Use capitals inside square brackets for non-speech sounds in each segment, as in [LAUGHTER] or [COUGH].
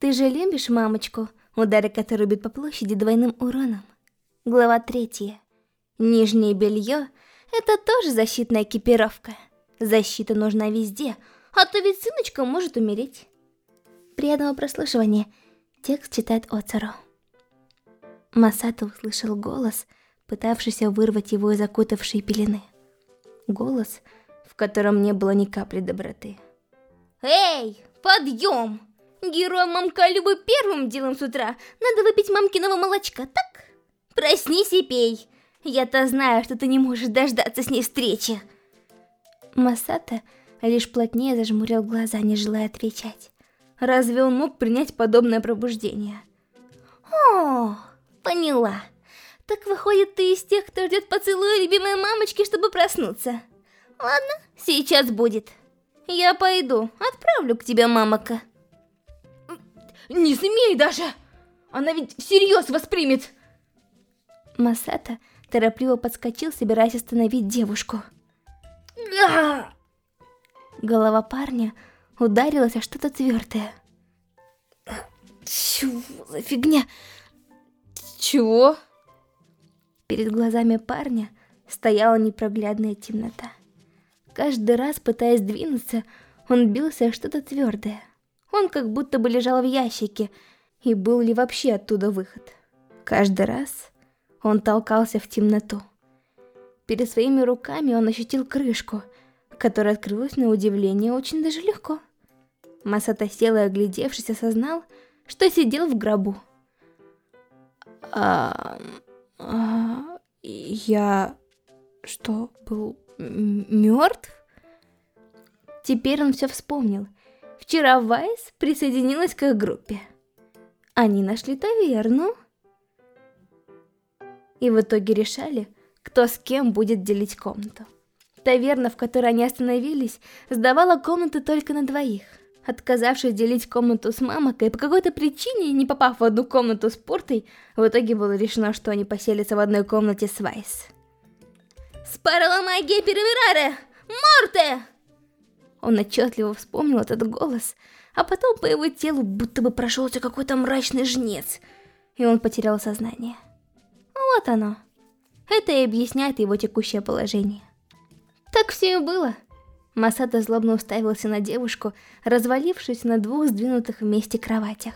Ты же любишь мамочку, удары которой бьют по площади двойным уроном? Глава третья. Нижнее белье – это тоже защитная экипировка. Защита нужна везде, а то ведь сыночка может умереть. Приятного прослушивания. Текст читает Оцару. Масато услышал голос, пытавшийся вырвать его из окутавшей пелены. Голос, в котором не было ни капли доброты. «Эй, подъем! Героям мамка Любы первым делом с утра надо выпить мамкиного молочка, так? Проснись и пей. Я-то знаю, что ты не можешь дождаться с ней встречи». Масата лишь плотнее зажмурил глаза, не желая отвечать. Разве он мог принять подобное пробуждение? О, поняла. Так выходит, ты из тех, кто ждет поцелуя любимой мамочки, чтобы проснуться. Ладно, сейчас будет. Я пойду, отправлю к тебе мамака. Не смей даже! Она ведь всерьез воспримет! Масата торопливо подскочил, собираясь остановить девушку. Голова парня ударилась о что-то твердое. Чего за фигня? Чего? Перед глазами парня стояла непроглядная темнота. Каждый раз, пытаясь двинуться, он бился о что-то твердое. Он как будто бы лежал в ящике, и был ли вообще оттуда выход. Каждый раз он толкался в темноту. Перед своими руками он ощутил крышку, которая открылась на удивление очень даже легко. Масата сел и, оглядевшись, осознал, что сидел в гробу. А, а, я что, был мертв? Теперь он все вспомнил. Вчера Вайс присоединилась к их группе. Они нашли таверну. И в итоге решали, кто с кем будет делить комнату. Таверна, в которой они остановились, сдавала комнаты только на двоих. Отказавшись делить комнату с мамокой, по какой-то причине, не попав в одну комнату с Пуртой, в итоге было решено, что они поселятся в одной комнате с Вайс. «Спарала магия Перевераре! Морте!» Он отчетливо вспомнил этот голос, а потом по его телу будто бы прошелся какой-то мрачный жнец, и он потерял сознание. Вот оно. Это и объясняет его текущее положение. Так все и было. Масата злобно уставился на девушку, развалившись на двух сдвинутых вместе кроватях.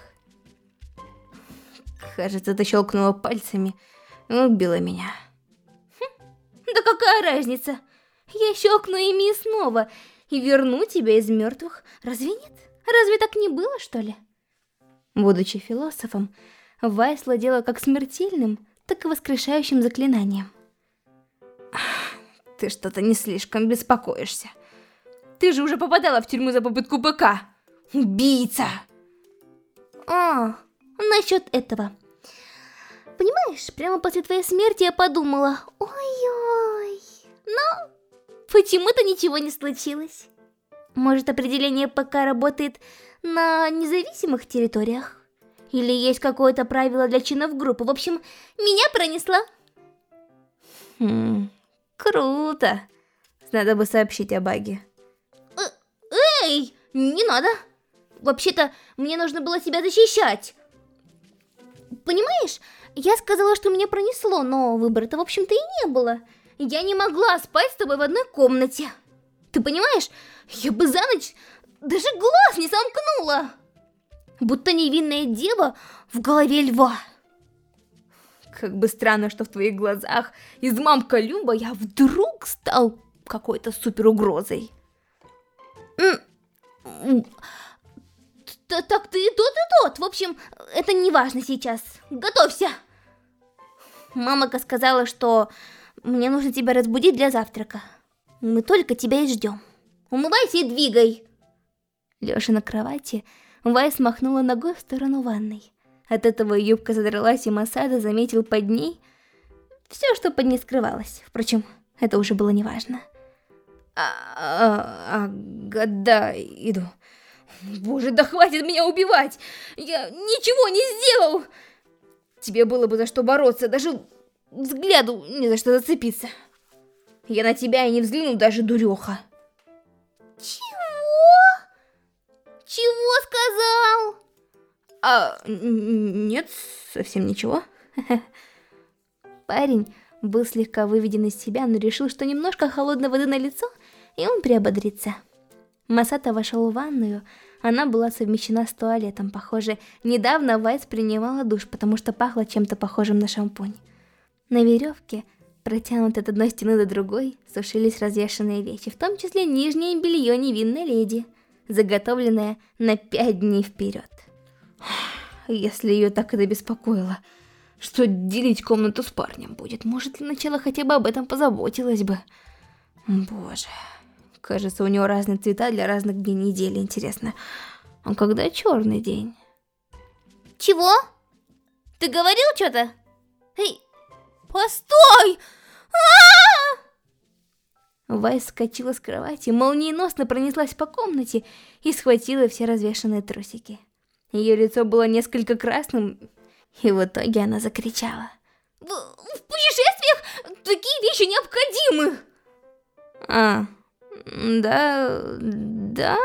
Кажется, ты щелкнула пальцами и убила меня. Хм, да какая разница? Я щелкну ими снова, и верну тебя из мертвых. Разве нет? Разве так не было, что ли? Будучи философом, Вайс владела как смертельным, так и воскрешающим заклинанием. Ты что-то не слишком беспокоишься. Ты же уже попадала в тюрьму за попытку ПК. Убийца! А, насчет этого. Понимаешь, прямо после твоей смерти я подумала, ой-ой, но почему-то ничего не случилось. Может, определение ПК работает на независимых территориях? Или есть какое-то правило для чинов группы? В общем, меня пронесло. Хм, круто. Надо бы сообщить о баге. Э эй, не надо. Вообще-то, мне нужно было себя защищать. Понимаешь, я сказала, что меня пронесло, но выбора-то, в общем-то, и не было. Я не могла спать с тобой в одной комнате. Ты понимаешь, я бы за ночь даже глаз не сомкнула. Будто невинная дева в голове льва. Как бы странно, что в твоих глазах из мамка Люба я вдруг стал какой-то супер угрозой. Так ты и тот, и тот. В общем, это не важно сейчас. Готовься. Мамака сказала, что мне нужно тебя разбудить для завтрака. Мы только тебя и ждем. Умывайся и двигай. Лежа на кровати, Вай смахнула ногой в сторону ванной. От этого юбка задралась, и Масада заметил под ней все, что под ней скрывалось. Впрочем, это уже было неважно. А, а, а, да, иду. Боже, да хватит меня убивать! Я ничего не сделал! Тебе было бы за что бороться, даже взгляду не за что зацепиться. Я на тебя и не взгляну даже, дуреха. Чего? Чего сказал? А, нет, совсем ничего. [LAUGHS] Парень был слегка выведен из себя, но решил, что немножко холодной воды на лицо, и он приободрится. Масата вошел в ванную, она была совмещена с туалетом. Похоже, недавно Вайс принимала душ, потому что пахло чем-то похожим на шампунь. На веревке, протянутой от одной стены до другой, сушились развешанные вещи, в том числе нижнее белье невинной леди, заготовленное на пять дней вперед. Если ее так это беспокоило, что делить комнату с парнем будет, может для начала хотя бы об этом позаботилась бы. Боже, кажется, у него разные цвета для разных дней недели, интересно. А когда черный день? Чего? Ты говорил что-то? Эй, постой! А! Вайс скочила с кровати, молниеносно пронеслась по комнате и схватила все развешанные трусики. Ее лицо было несколько красным, и в итоге она закричала. В, в путешествиях такие вещи необходимы! А, да, да,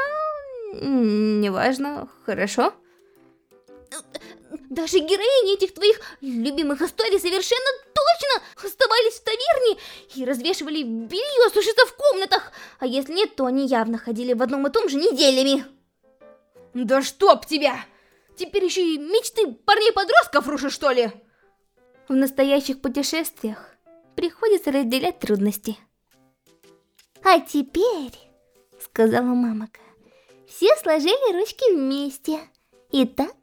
неважно, хорошо. Даже героини этих твоих любимых историй совершенно точно оставались в таверне и развешивали белье сушиться в комнатах, а если нет, то они явно ходили в одном и том же неделями. Да чтоб тебя! Теперь еще и мечты парней-подростков рушишь, что ли? В настоящих путешествиях приходится разделять трудности. А теперь, сказала мамака, все сложили ручки вместе. Итак,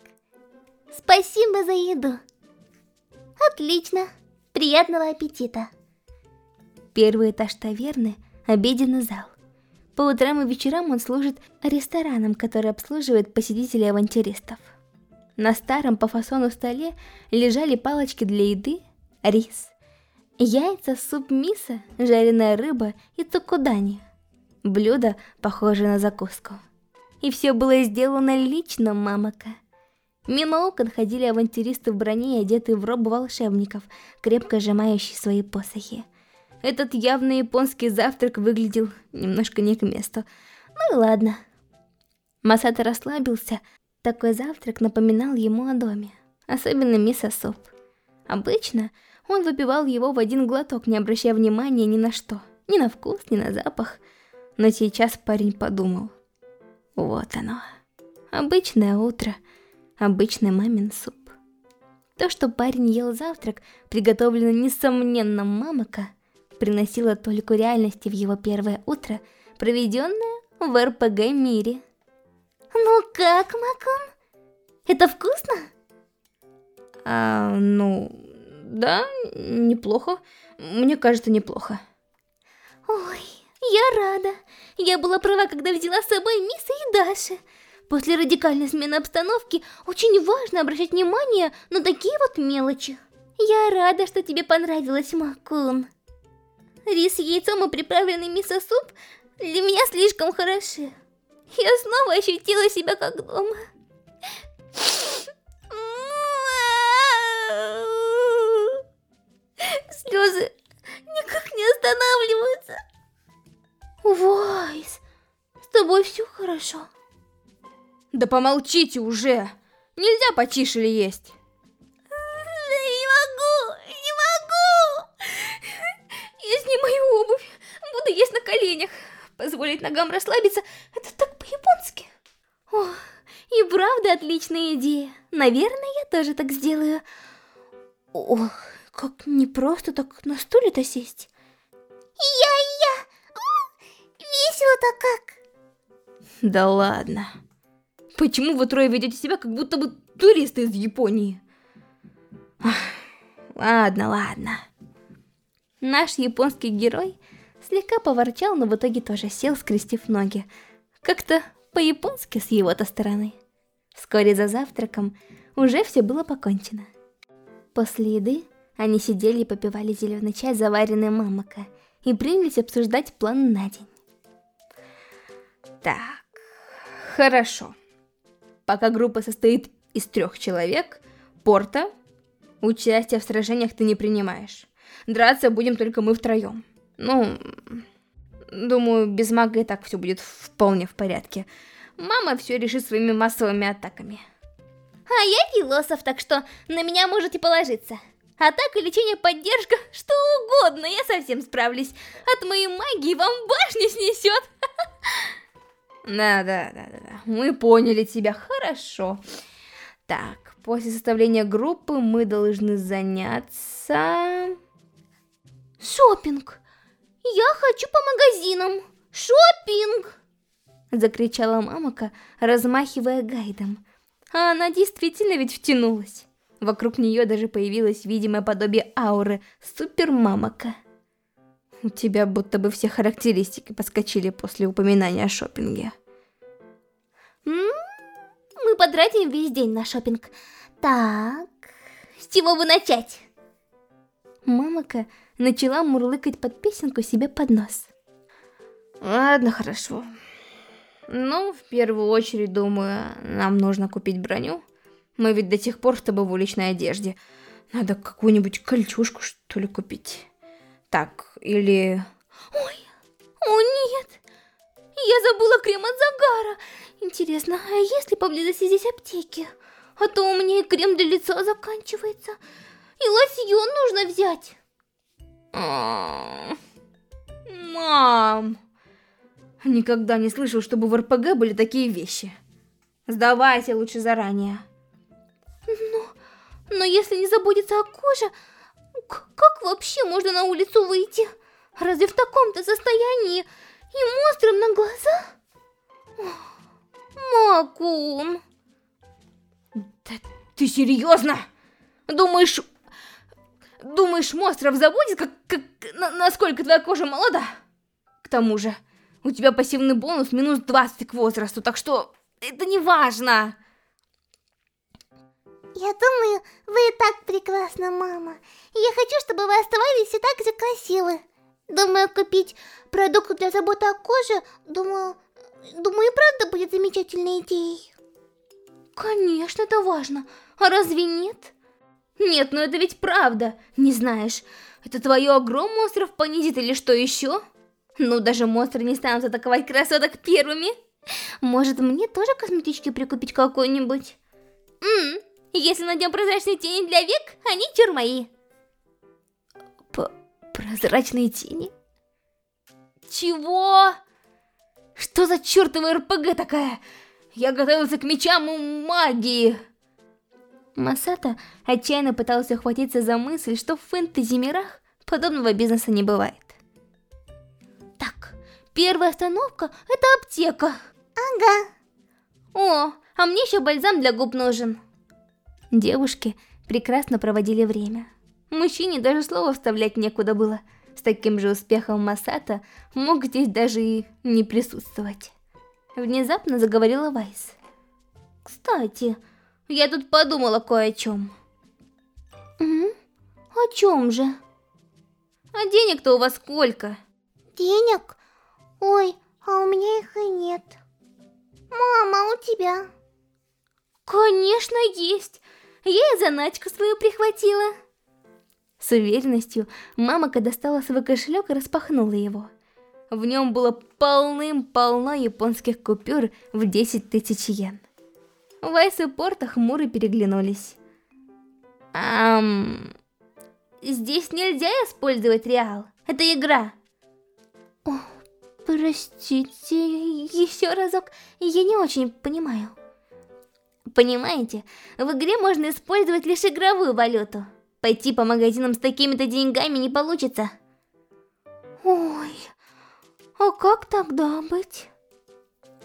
спасибо за еду. Отлично, приятного аппетита. Первый этаж таверны – обеденный зал. По утрам и вечерам он служит рестораном, который обслуживает посетителей авантюристов. На старом по фасону столе лежали палочки для еды, рис, яйца, суп миса, жареная рыба и цукудани. Блюдо, похожее на закуску. И все было сделано лично мамака. Мимо окон ходили авантюристы в броне, одетые в робу волшебников, крепко сжимающие свои посохи. Этот явный японский завтрак выглядел немножко не к месту. Ну и ладно. Масата расслабился, такой завтрак напоминал ему о доме, особенно мисо-суп. Обычно он выпивал его в один глоток, не обращая внимания ни на что, ни на вкус, ни на запах. Но сейчас парень подумал. Вот оно. Обычное утро, обычный мамин суп. То, что парень ел завтрак, приготовленный несомненно мамака, приносило только реальности в его первое утро, проведенное в РПГ-мире. Ну как, Макон? Это вкусно? А, ну, да, неплохо. Мне кажется, неплохо. Ой, я рада. Я была права, когда взяла с собой Миса и Даши. После радикальной смены обстановки очень важно обращать внимание на такие вот мелочи. Я рада, что тебе понравилось, Макун. Рис с яйцом и приправленный мисо-суп для меня слишком хороши. Я снова ощутила себя как дома. Слезы никак не останавливаются. Вайс, с тобой все хорошо? Да помолчите уже! Нельзя потише ли есть? Не могу, не могу! Я снимаю обувь, буду есть на коленях. Позволить ногам расслабиться, это так по-японски. О, и правда отличная идея. Наверное, я тоже так сделаю. Ох, как не просто так на стуле-то сесть. Я-я! Весело-то как! Да ладно. Почему вы трое ведете себя, как будто бы туристы из Японии? Ладно, ладно. Наш японский герой слегка поворчал, но в итоге тоже сел, скрестив ноги. Как-то по-японски с его-то стороны. Вскоре за завтраком уже все было покончено. После еды они сидели и попивали зеленый чай, заваренный мамака, и принялись обсуждать план на день. Так, хорошо. Пока группа состоит из трех человек, Порта, участие в сражениях ты не принимаешь. Драться будем только мы втроем. Ну, думаю, без мага и так все будет вполне в порядке. Мама все решит своими массовыми атаками. А я философ, так что на меня можете положиться. Атака, лечение, поддержка, [LAUGHS] что угодно, я совсем справлюсь. От моей магии вам башню снесет. [LAUGHS] Да, да, да, да. Мы поняли тебя, хорошо. Так, после составления группы мы должны заняться... Шопинг. Я хочу по магазинам. Шопинг! Закричала мамака, размахивая гайдом. А она действительно ведь втянулась. Вокруг нее даже появилось видимое подобие ауры Супер-мамака. У тебя будто бы все характеристики подскочили после упоминания о шопинге. Мы потратим весь день на шопинг. Так, с чего бы начать? Мамака начала мурлыкать под песенку себе под нос. Ладно, хорошо. Ну, в первую очередь, думаю, нам нужно купить броню. Мы ведь до сих пор с тобой в уличной одежде. Надо какую-нибудь кольчушку, что ли, купить. Так, или... Ой, о нет! Я забыла крем от загара. Интересно, а есть ли поблизости здесь аптеки? А то у меня и крем для лица заканчивается. И лосьон нужно взять. Мам! Никогда не слышал, чтобы в РПГ были такие вещи. Сдавайся лучше заранее. Но, но если не заботиться о коже, как вообще можно на улицу выйти? Разве в таком-то состоянии и монстрам на глаза? Макун. Да ты серьезно? Думаешь, думаешь, монстров заботит, как, как, на, насколько твоя кожа молода? К тому же, у тебя пассивный бонус минус 20 к возрасту, так что это не важно. Я думаю, вы и так прекрасна, мама. Я хочу, чтобы вы оставались и так же красивы. Думаю, купить продукты для заботы о коже, думаю, думаю, и правда будет замечательной идеей. Конечно, это важно. А разве нет? Нет, но это ведь правда. Не знаешь, это твое огром монстров понизит или что еще? Ну, даже монстры не станут атаковать красоток первыми. Может, мне тоже косметички прикупить какой-нибудь? Ммм, если найдем прозрачные тени для век, они чур мои. П прозрачные тени? Чего? Что за чертова РПГ такая? Я готовился к мечам магии. Масата отчаянно пытался ухватиться за мысль, что в фэнтези-мирах подобного бизнеса не бывает. Так, первая остановка — это аптека. Ага. О, а мне еще бальзам для губ нужен. Девушки прекрасно проводили время. Мужчине даже слова вставлять некуда было. С таким же успехом Масата мог здесь даже и не присутствовать. Внезапно заговорила Вайс. Кстати, я тут подумала кое о чем. Угу. О чем же? А денег-то у вас сколько? Денег? Ой, а у меня их и нет. Мама, а у тебя? Конечно, есть. Я и заначку свою прихватила. С уверенностью мамака достала свой кошелек и распахнула его. В нем было полным-полно японских купюр в 10 тысяч йен. Вайс и Порта хмуро переглянулись. Ам... Здесь нельзя использовать реал. Это игра. О, простите, еще разок. Я не очень понимаю. Понимаете, в игре можно использовать лишь игровую валюту. Пойти по магазинам с такими-то деньгами не получится. Ой, а как тогда быть?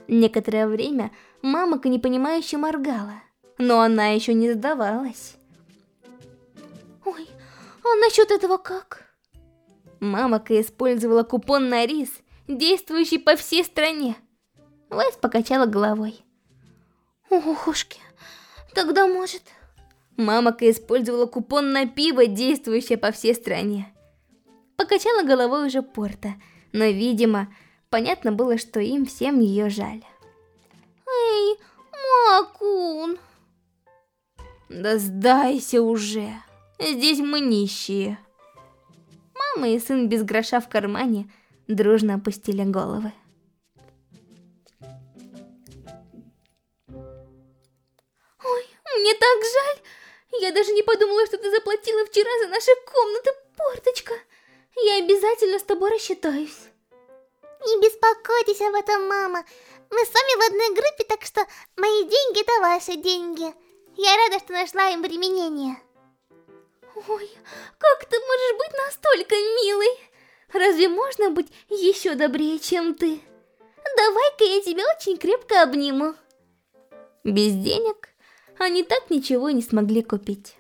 Некоторое время мамака непонимающе моргала, но она еще не сдавалась. Ой, а насчет этого как? Мамака использовала купон на рис, действующий по всей стране. Вайс покачала головой. Охушки, тогда может... Мамака использовала купон на пиво, действующее по всей стране. Покачала головой уже Порта, но, видимо, понятно было, что им всем ее жаль. Эй, Макун! Да сдайся уже, здесь мы нищие. Мама и сын без гроша в кармане дружно опустили головы. Мне так жаль. Я даже не подумала, что ты заплатила вчера за наши комнаты, порточка. Я обязательно с тобой рассчитаюсь. Не беспокойтесь об этом, мама. Мы с вами в одной группе, так что мои деньги это ваши деньги. Я рада, что нашла им применение. Ой, как ты можешь быть настолько милой? Разве можно быть еще добрее, чем ты? Давай-ка я тебя очень крепко обниму. Без денег они так ничего не смогли купить.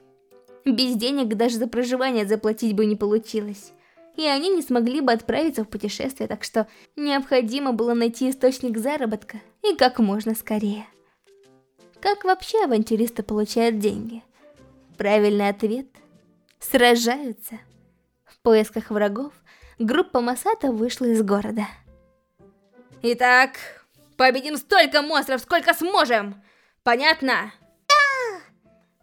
Без денег даже за проживание заплатить бы не получилось. И они не смогли бы отправиться в путешествие, так что необходимо было найти источник заработка и как можно скорее. Как вообще авантюристы получают деньги? Правильный ответ – сражаются. В поисках врагов группа Масата вышла из города. Итак, победим столько монстров, сколько сможем! Понятно?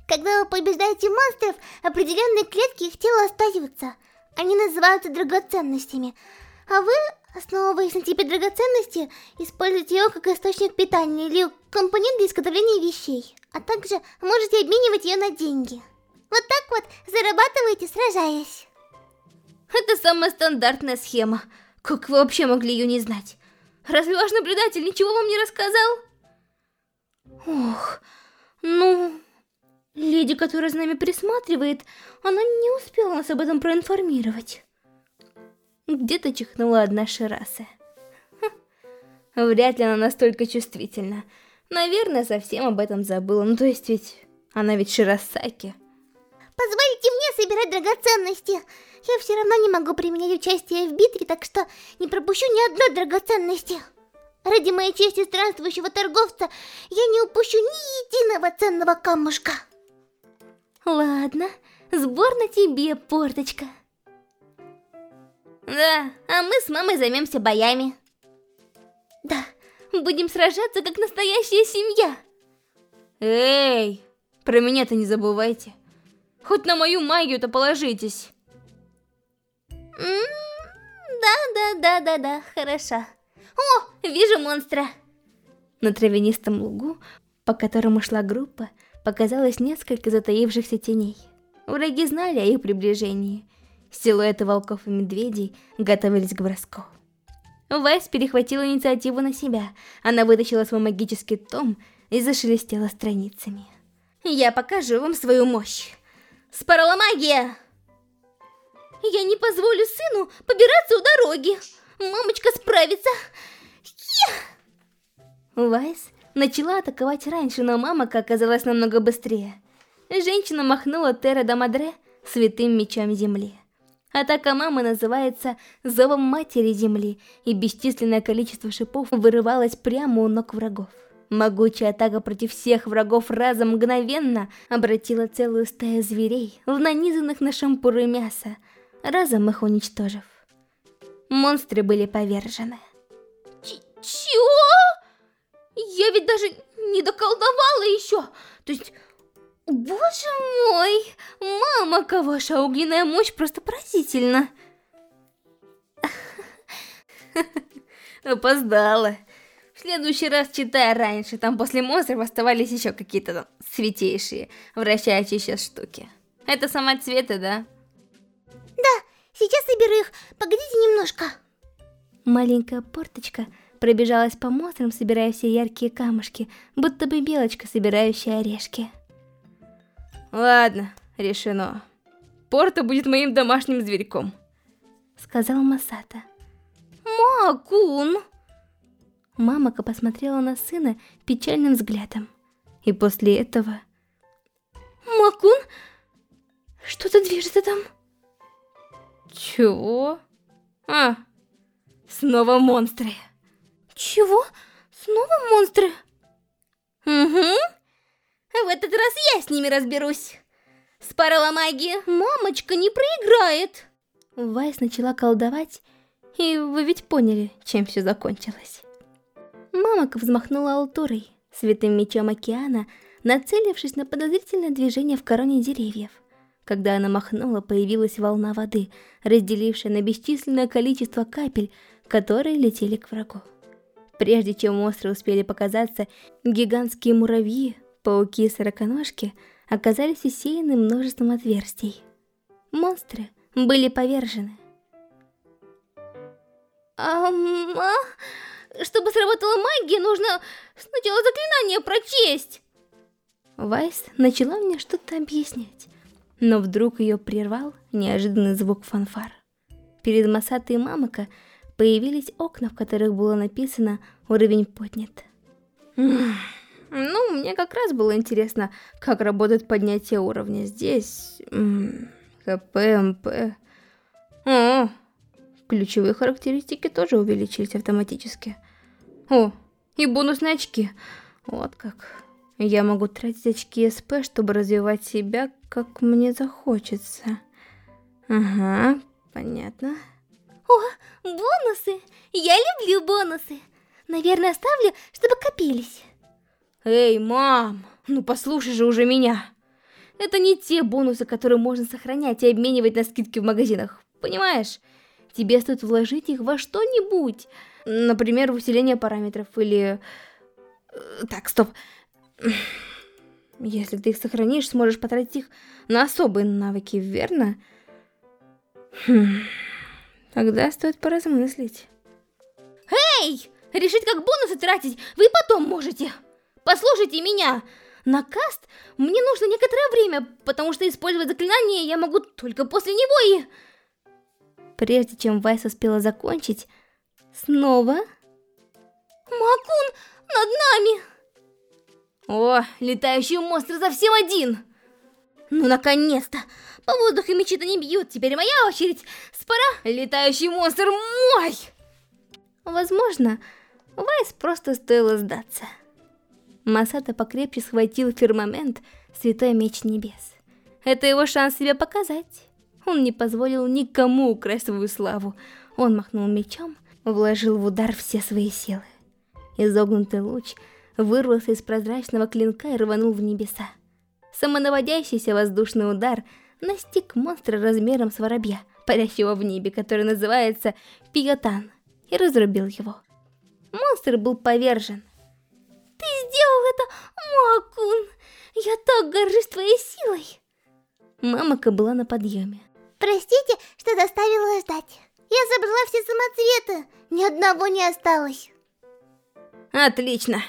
Да! Когда вы побеждаете монстров, определенные клетки их тела остаются. Они называются драгоценностями. А вы, основываясь на типе драгоценности, используете его как источник питания или компонент для изготовления вещей. А также можете обменивать ее на деньги. Вот так вот зарабатываете, сражаясь. Это самая стандартная схема. Как вы вообще могли ее не знать? Разве ваш наблюдатель ничего вам не рассказал? Ох, ну... Леди, которая за нами присматривает, она не успела нас об этом проинформировать. Где-то чихнула одна Шираса. Вряд ли она настолько чувствительна. Наверное, совсем об этом забыла. Ну, то есть ведь... Она ведь Ширасаки. Позвольте мне собирать драгоценности. Я все равно не могу применять участие в битве, так что не пропущу ни одной драгоценности. Ради моей чести странствующего торговца я не упущу ни единого ценного камушка. Ладно, сбор на тебе, порточка. Да, а мы с мамой займемся боями. Да, будем сражаться, как настоящая семья. Эй, про меня-то не забывайте. Хоть на мою магию-то положитесь. Да-да-да-да-да, хорошо. О, вижу монстра. На травянистом лугу, по которому шла группа, показалось несколько затаившихся теней. Враги знали о их приближении. Силуэты волков и медведей готовились к броску. Вайс перехватила инициативу на себя. Она вытащила свой магический том и зашелестела страницами. «Я покажу вам свою мощь! Спорола магия!» «Я не позволю сыну побираться у дороги! Мамочка справится!» Вайс начала атаковать раньше, но мамака оказалась намного быстрее. Женщина махнула Терра Дамадре святым мечом земли. Атака мамы называется «Зовом Матери Земли», и бесчисленное количество шипов вырывалось прямо у ног врагов. Могучая атака против всех врагов разом мгновенно обратила целую стаю зверей в нанизанных на шампуры мясо, разом их уничтожив. Монстры были повержены. Ч Чего? Я ведь даже не доколдовала еще. То есть, боже мой, мама, ваша огненная мощь просто поразительна. [LAUGHS] Опоздала. В следующий раз читай раньше, там после монстров оставались еще какие-то святейшие, вращающиеся штуки. Это самоцветы, да? Да, сейчас соберу их, погодите немножко. Маленькая порточка пробежалась по монстрам, собирая все яркие камушки, будто бы белочка, собирающая орешки. «Ладно, решено. Порта будет моим домашним зверьком», — сказал Масата. «Макун!» Мамака посмотрела на сына печальным взглядом. И после этого... «Макун? Что-то движется там?» «Чего? А, снова монстры!» Чего? Снова монстры? Угу. В этот раз я с ними разберусь. Спарала магия. Мамочка не проиграет. Вайс начала колдовать, и вы ведь поняли, чем все закончилось. Мамака взмахнула алтурой, святым мечом океана, нацелившись на подозрительное движение в короне деревьев. Когда она махнула, появилась волна воды, разделившая на бесчисленное количество капель, которые летели к врагу. Прежде чем монстры успели показаться, гигантские муравьи Пауки и сороконожки оказались усеяны множеством отверстий. Монстры были повержены. Ама... Чтобы сработала магия, нужно сначала заклинание прочесть. Вайс начала мне что-то объяснять, но вдруг ее прервал неожиданный звук фанфар. Перед Масатой и Мамака появились окна, в которых было написано «Уровень поднят». Ну, мне как раз было интересно, как работает поднятие уровня здесь. ХП, МП. О, ключевые характеристики тоже увеличились автоматически. О, и бонусные очки. Вот как. Я могу тратить очки СП, чтобы развивать себя, как мне захочется. Ага, понятно. О, бонусы! Я люблю бонусы. Наверное, оставлю, чтобы копились. Эй, мам, ну послушай же уже меня. Это не те бонусы, которые можно сохранять и обменивать на скидки в магазинах, понимаешь? Тебе стоит вложить их во что-нибудь. Например, в усиление параметров или... Э, так, стоп. Если ты их сохранишь, сможешь потратить их на особые навыки, верно? Хм. Тогда стоит поразмыслить. Эй! Решить, как бонусы тратить, вы потом можете. Послушайте меня. На каст мне нужно некоторое время, потому что использовать заклинание я могу только после него и... Прежде чем Вайс успела закончить, снова... Макун над нами! О, летающий монстр совсем один! Ну, наконец-то! По воздуху мечи-то не бьют, теперь моя очередь! Спора, летающий монстр мой! Возможно, Вайс просто стоило сдаться. Масата покрепче схватил фирмамент Святой Меч Небес. Это его шанс себя показать. Он не позволил никому украсть свою славу. Он махнул мечом, вложил в удар все свои силы. Изогнутый луч вырвался из прозрачного клинка и рванул в небеса. Самонаводящийся воздушный удар настиг монстра размером с воробья, парящего в небе, который называется Пиотан, и разрубил его. Монстр был повержен. Ты сделал это, Макун! Я так горжусь твоей силой! Мамака была на подъеме. Простите, что заставила ждать. Я забрала все самоцветы, ни одного не осталось. Отлично.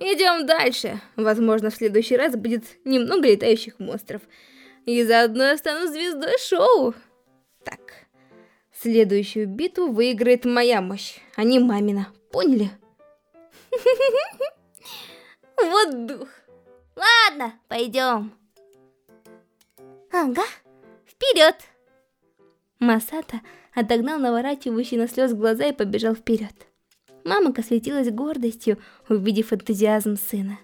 Идем дальше. Возможно, в следующий раз будет немного летающих монстров. И заодно я стану звездой шоу. Так, следующую битву выиграет моя мощь, а не мамина. Поняли? [LAUGHS] Вот дух. Ладно, пойдем. Ага, вперед. Масата отогнал наворачивающий на слез глаза и побежал вперед. Мамака светилась гордостью, увидев энтузиазм сына.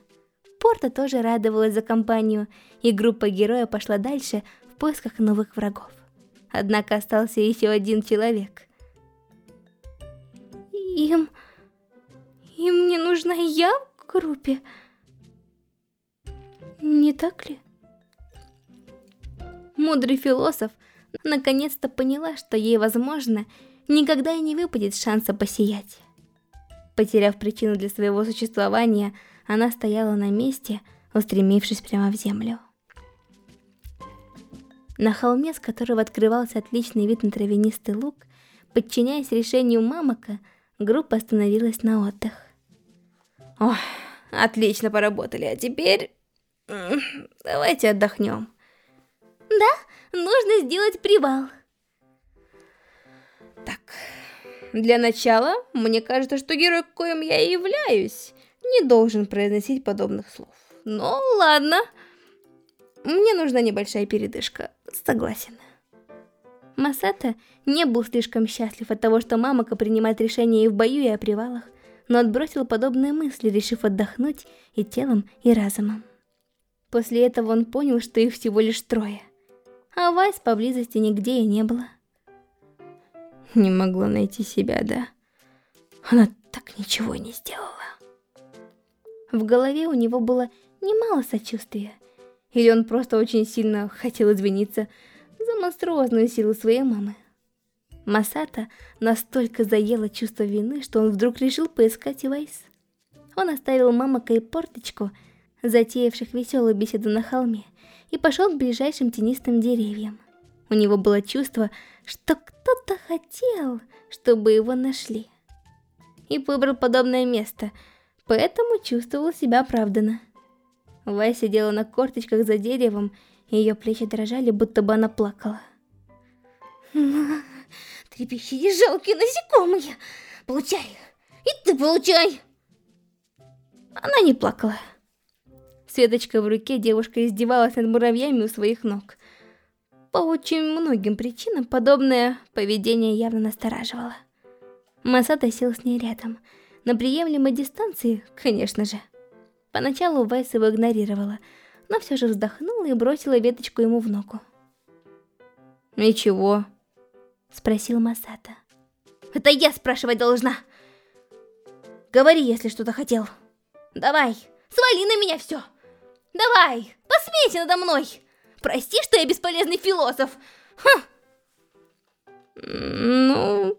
Порта тоже радовалась за компанию, и группа героя пошла дальше в поисках новых врагов. Однако остался еще один человек. Им... им не нужна я в группе? Не так ли? Мудрый философ наконец-то поняла, что ей, возможно, никогда и не выпадет шанса посиять. Потеряв причину для своего существования, она стояла на месте, устремившись прямо в землю. На холме, с которого открывался отличный вид на травянистый луг, подчиняясь решению Мамака, группа остановилась на отдых. Ох, отлично поработали, а теперь... Давайте отдохнем. Да, нужно сделать привал. Так, для начала, мне кажется, что герой, коим я и являюсь, не должен произносить подобных слов. Ну, ладно. Мне нужна небольшая передышка. Согласен. Масата не был слишком счастлив от того, что Мамака принимает решения и в бою, и о привалах, но отбросил подобные мысли, решив отдохнуть и телом, и разумом. После этого он понял, что их всего лишь трое, а Вайс поблизости нигде и не было. Не могла найти себя, да? Она так ничего не сделала. В голове у него было немало сочувствия. Или он просто очень сильно хотел извиниться за монструозную силу своей мамы. Масата настолько заело чувство вины, что он вдруг решил поискать Ивайс. Он оставил Мамака и Порточку, затеявших веселую беседу на холме, и пошел к ближайшим тенистым деревьям. У него было чувство, что кто-то хотел, чтобы его нашли. И выбрал подобное место, поэтому чувствовал себя оправданно. Вай сидела на корточках за деревом, и ее плечи дрожали, будто бы она плакала. [LAUGHS] Трепещите жалкие насекомые! Получай! И ты получай! Она не плакала. Светочка в руке девушка издевалась над муравьями у своих ног. По очень многим причинам подобное поведение явно настораживало. Масата сел с ней рядом, на приемлемой дистанции, конечно же. Поначалу Вайс его игнорировала, но все же вздохнула и бросила веточку ему в ногу. «Ничего?» — спросил Масата. «Это я спрашивать должна!» «Говори, если что-то хотел. Давай, свали на меня все! Давай, посмейся надо мной! Прости, что я бесполезный философ! Ха!» «Ну...»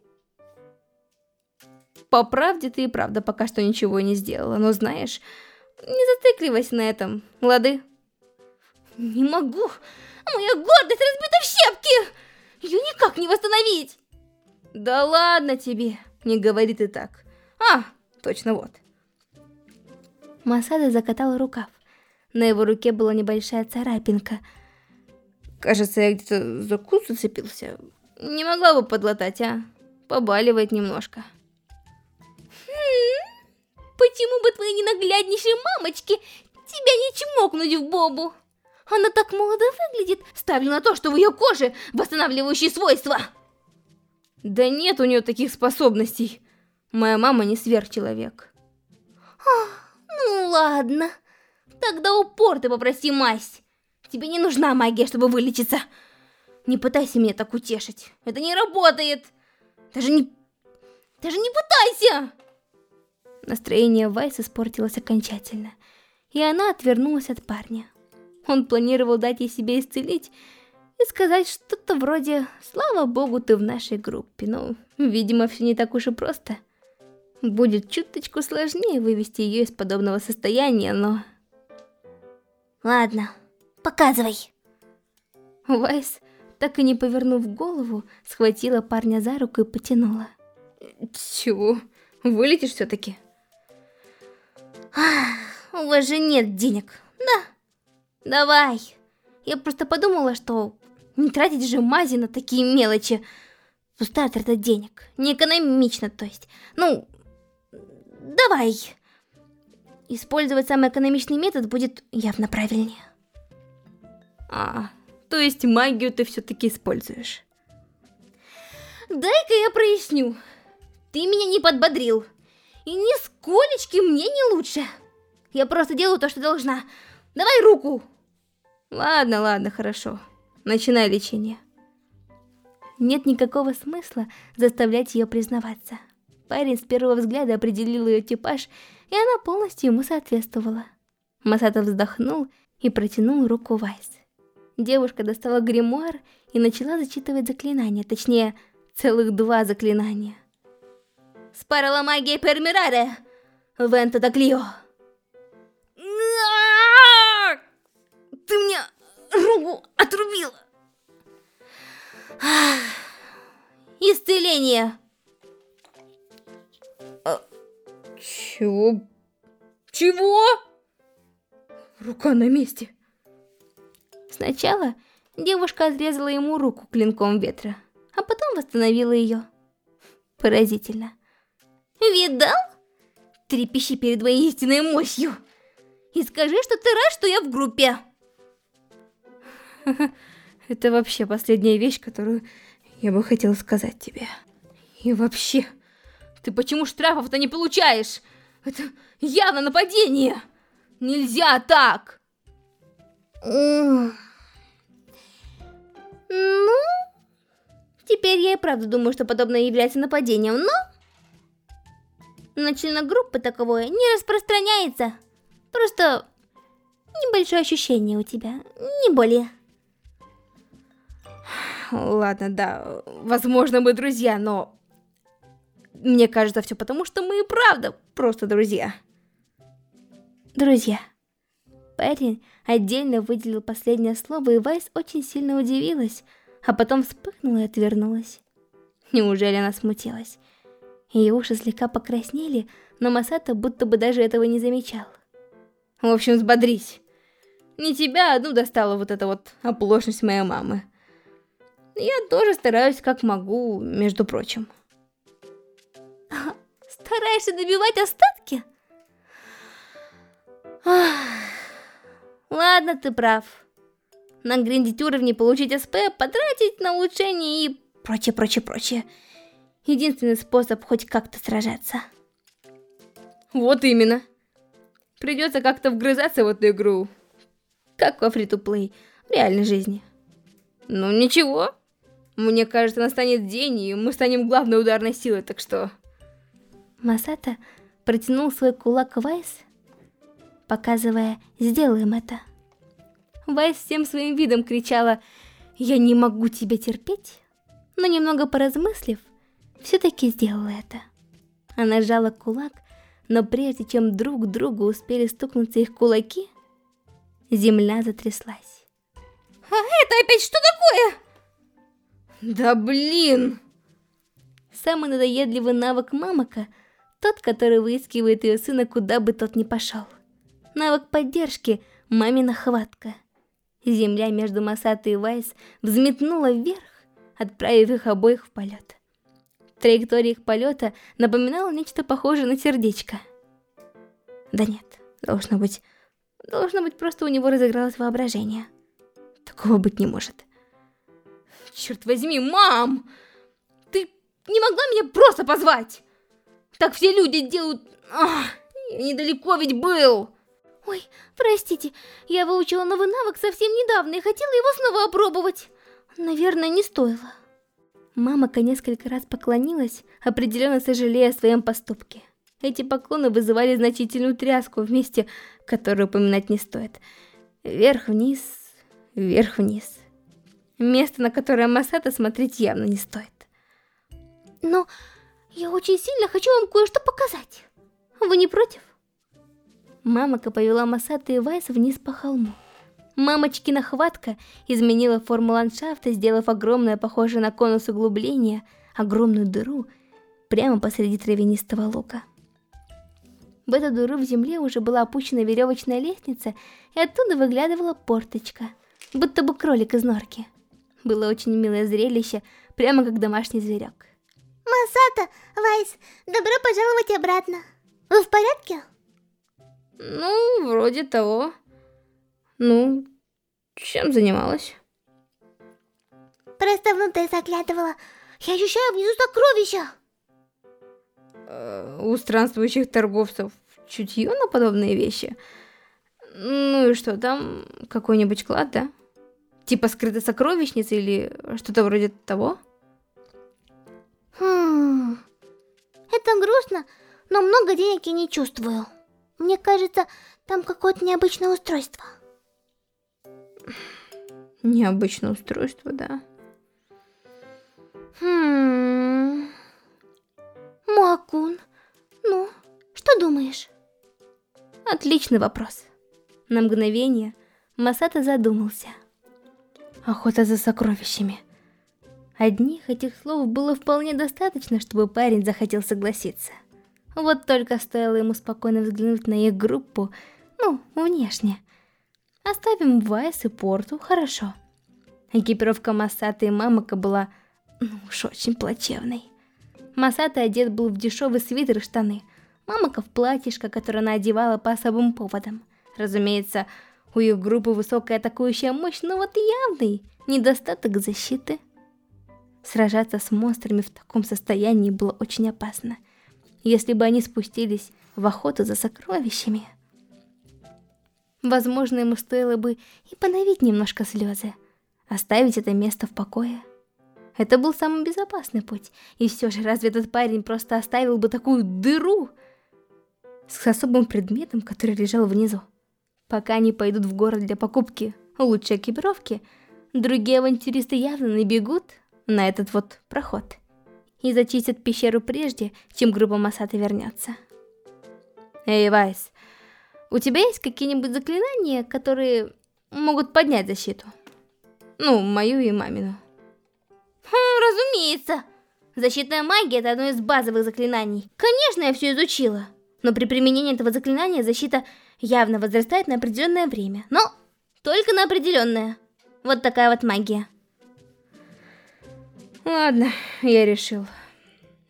По правде ты и правда пока что ничего не сделала, но знаешь, не зацикливайся на этом, лады? Не могу! Моя гордость разбита в щепки! Ее никак не восстановить! Да ладно тебе, не говори ты так. А, точно вот. Масада закатал рукав. На его руке была небольшая царапинка. Кажется, я где-то за кус зацепился. Не могла бы подлатать, а? Побаливает немножко. Хм, почему бы твоей ненагляднейшей мамочке тебя не чмокнуть в Бобу? Она так молодо выглядит, ставлю на то, что в ее коже восстанавливающие свойства. Да нет у нее таких способностей. Моя мама не сверхчеловек. Ах, ну ладно. Тогда упор ты попроси мазь. Тебе не нужна магия, чтобы вылечиться. Не пытайся меня так утешить. Это не работает. Даже не... Даже не пытайся! Настроение Вайс испортилось окончательно, и она отвернулась от парня. Он планировал дать ей себя исцелить и сказать что-то вроде «Слава богу, ты в нашей группе», но, видимо, все не так уж и просто. Будет чуточку сложнее вывести ее из подобного состояния, но... Ладно, показывай. Вайс, так и не повернув голову, схватила парня за руку и потянула. Чего? Вылетишь все-таки? У вас же нет денег, да? Давай. Я просто подумала, что не тратить же мази на такие мелочи. Пустая трата денег. Не экономично, то есть. Ну, давай. Использовать самый экономичный метод будет явно правильнее. А, то есть магию ты все-таки используешь? Дай-ка я проясню. Ты меня не подбодрил. И нисколечки мне не лучше. Я просто делаю то, что должна. Давай руку. Ладно, ладно, хорошо. Начинай лечение. Нет никакого смысла заставлять ее признаваться. Парень с первого взгляда определил ее типаж, и она полностью ему соответствовала. Масата вздохнул и протянул руку Вайс. Девушка достала гримуар и начала зачитывать заклинания, точнее, целых два заклинания. Спарала магия Пермираре! Вента Таклио! Ты мне руку отрубила! Исцеление! А, чего? Чего? Рука на месте. Сначала девушка отрезала ему руку клинком ветра, а потом восстановила ее. Поразительно. Видал? Трепещи перед твоей истинной мощью. И скажи, что ты рад, что я в группе. [LAUGHS] Это вообще последняя вещь, которую я бы хотела сказать тебе. И вообще, ты почему штрафов-то не получаешь? Это явно нападение. Нельзя так. Ну, теперь я и правда думаю, что подобное является нападением, но... На члена группы таковое не распространяется. Просто небольшое ощущение у тебя, не более. Ладно, да, возможно, мы друзья, но... Мне кажется, все потому, что мы и правда просто друзья. Друзья. парень отдельно выделил последнее слово, и Вайс очень сильно удивилась, а потом вспыхнула и отвернулась. Неужели она смутилась? Ее уши слегка покраснели, но Масата будто бы даже этого не замечал. В общем, взбодрись. Не тебя одну достала вот эта вот оплошность моей мамы. Я тоже стараюсь как могу, между прочим. [LAUGHS] Стараешься добивать остатки? Ладно, ты прав. На гриндить уровни, получить СП, потратить на улучшение и прочее, прочее, прочее. Единственный способ хоть как-то сражаться. Вот именно. Придется как-то вгрызаться в эту игру. Как во фри-то-плей, в реальной жизни. Ну ничего. Мне кажется, настанет день, и мы станем главной ударной силой, так что... Масата протянул свой кулак Вайс, показывая «Сделаем это». Вайс всем своим видом кричала «Я не могу тебя терпеть», но немного поразмыслив, все-таки сделала это. Она сжала кулак, но прежде чем друг другу успели стукнуться их кулаки, земля затряслась. А это опять что такое? Да блин! Самый надоедливый навык Мамака — тот, который выискивает ее сына, куда бы тот ни пошел. Навык поддержки — мамина хватка. Земля между Масато и Вайс взметнула вверх, отправив их обоих в полет. Траектория их полета напоминала нечто похожее на сердечко. Да нет, должно быть... Должно быть, просто у него разыгралось воображение. Такого быть не может. Черт возьми, мам! Ты не могла меня просто позвать? Так все люди делают... Ах, недалеко ведь был. Ой, простите, я выучила новый навык совсем недавно и хотела его снова опробовать. Наверное, не стоило. Мамака несколько раз поклонилась, определенно сожалея о своем поступке. Эти поклоны вызывали значительную тряску в месте, которое упоминать не стоит. Вверх-вниз, вверх-вниз. Место, на которое Масата смотреть явно не стоит. Но я очень сильно хочу вам кое-что показать. Вы не против? Мамака повела Масата Вайс вниз по холму. Мамочкина хватка изменила форму ландшафта, сделав огромное, похожее на конус углубление, огромную дыру прямо посреди травянистого луга. В эту дыру в земле уже была опущена веревочная лестница, и оттуда выглядывала порточка, будто бы кролик из норки. Было очень милое зрелище, прямо как домашний зверек. Масата, Вайс, добро пожаловать обратно. Вы в порядке? Ну, вроде того. Ну, чем занималась? Просто внутрь заглядывала. Я ощущаю внизу сокровища. Э, у странствующих торговцев чутье на подобные вещи. Ну и что, там какой-нибудь клад, да? Типа скрытой сокровищницы или что-то вроде того? Хм... Это грустно, но много денег я не чувствую. Мне кажется, там какое-то необычное устройство. Необычное устройство, да. Хм... Муакун, ну, что думаешь? Отличный вопрос. На мгновение Масата задумался. Охота за сокровищами. Одних этих слов было вполне достаточно, чтобы парень захотел согласиться. Вот только стоило ему спокойно взглянуть на их группу, ну, внешне. Оставим Вайс и Порту, хорошо. Экипировка Масата и Мамака была, ну уж очень плачевной. Масата одет был в дешевый свитер и штаны, Мамака в платьишко, которое она одевала по особым поводам. Разумеется, у их группы высокая атакующая мощь, но вот явный недостаток защиты – Сражаться с монстрами в таком состоянии было очень опасно. Если бы они спустились в охоту за сокровищами... Возможно, ему стоило бы и подавить немножко слезы, оставить это место в покое. Это был самый безопасный путь, и все же разве этот парень просто оставил бы такую дыру с особым предметом, который лежал внизу? Пока они пойдут в город для покупки лучшей экипировки, другие авантюристы явно набегут на этот вот проход и зачистят пещеру прежде, чем группа Масата вернется. Эй, Вайс, У тебя есть какие-нибудь заклинания, которые могут поднять защиту? Ну, мою и мамину. Хм, разумеется. Защитная магия это одно из базовых заклинаний. Конечно, я все изучила. Но при применении этого заклинания защита явно возрастает на определенное время. Но только на определенное. Вот такая вот магия. Ладно, я решил.